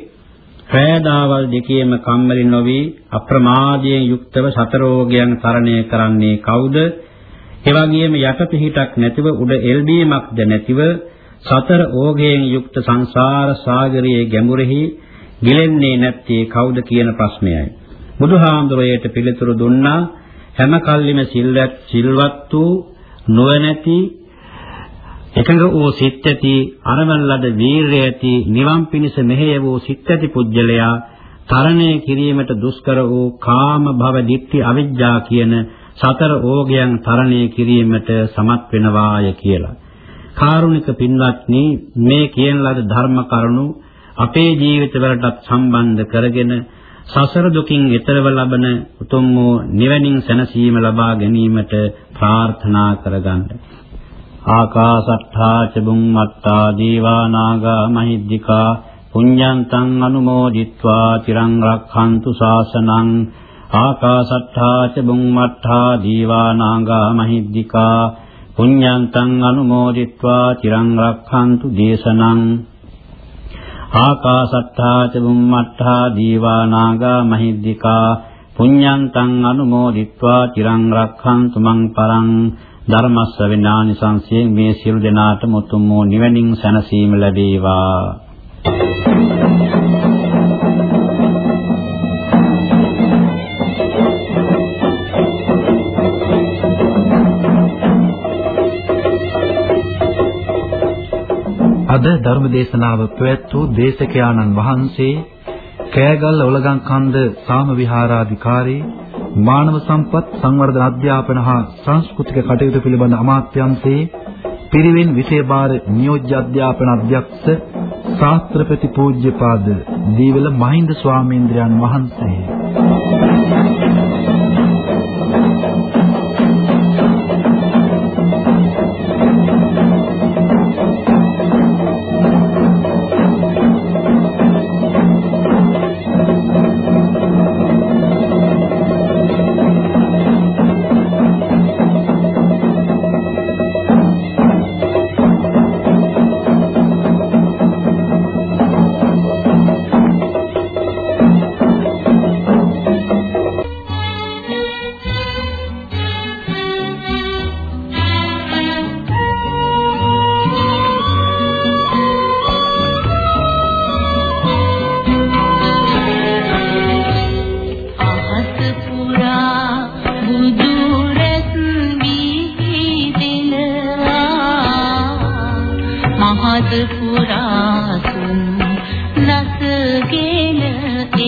රෑදාවල් දෙකේම කම්මැලි නොවි අප්‍රමාදයෙන් යුක්තව සතරෝගයන් තරණය කරන්නේ කවුද? එවැගේම යටපිහිටක් නැතිව උඩ එල්බීමක්ද නැතිව සතර ඕගයෙන් යුක්ත සංසාර සාගරයේ ගැඹුරෙහි ගිලෙන්නේ නැත්තේ කවුද කියන ප්‍රශ්නයයි. බුදුහාමුදුරයට පිළිතුරු දුන්නා හැම කල්ලිම සිල්වත් සිල්වත් වූ නොනැති එකඟ වූ සිත් ඇති අරමල් ලද වීරය ඇති නිවන් පිණිස මෙහෙය වූ සිත් ඇති පුජ්‍යලයා තරණය කිරීමට දුෂ්කර වූ කාම භව දිට්ඨි අවිජ්ජා කියන සතර ඕගයන් තරණය කිරීමට සමත් වෙනවාය කියලා. කාරුණික පින්වත්නි මේ කියන ලද ධර්ම කරුණු අපේ ජීවිතවලටත් සම්බන්ධ කරගෙන සසර දුකින් එතරව ලබන උතුම් වූ නිවනින් සැනසීම ලබා ගැනීමට ප්‍රාර්ථනා කරගන්න. ආකාසට්ඨා ච බුම්මත්තා දීවා නාග මහිද්దికා පුඤ්ඤන්තං අනුමෝදිත්වා තිරං රක්ඛන්තු ශාසනං ආකාසට්ඨා ච බුම්මත්තා දීවා නාග මහිද්దికා පුඤ්ඤන්තං අනුමෝදිත්වා තිරං රක්ඛන්තු දේශනං ආකාසට්ඨා ච බුම්මත්තා දීවා නාග මහිද්దికා පුඤ්ඤන්තං අනුමෝදිත්වා තිරං රක්ඛන්තු මං පරං ධර්මස්ස විනානිසංසයෙන් මේ සියලු දෙනාටම උතුම් වූ නිවනින් සැනසීම ලැබේවා. අද ධර්ම දේශනාව පැවැත්වූ දේශකයාණන් වහන්සේ කෑගල්ල ඔලගම් කන්ද සාම විහාරාධිකාරී මානව සම්පත් සංවර්ධන අධ්‍යාපන හා සංස්කෘතික කටයුතු පිළිබඳ අමාත්‍යාංශයේ පිරිවෙන් විෂයභාර නියෝජ්‍ය අධ්‍යාපන අධ්‍යක්ෂ ශාස්ත්‍රපති පූජ්‍යපාද දීවල මහින්ද ස්වාමීන්ද්‍රයන් වහන්සේ.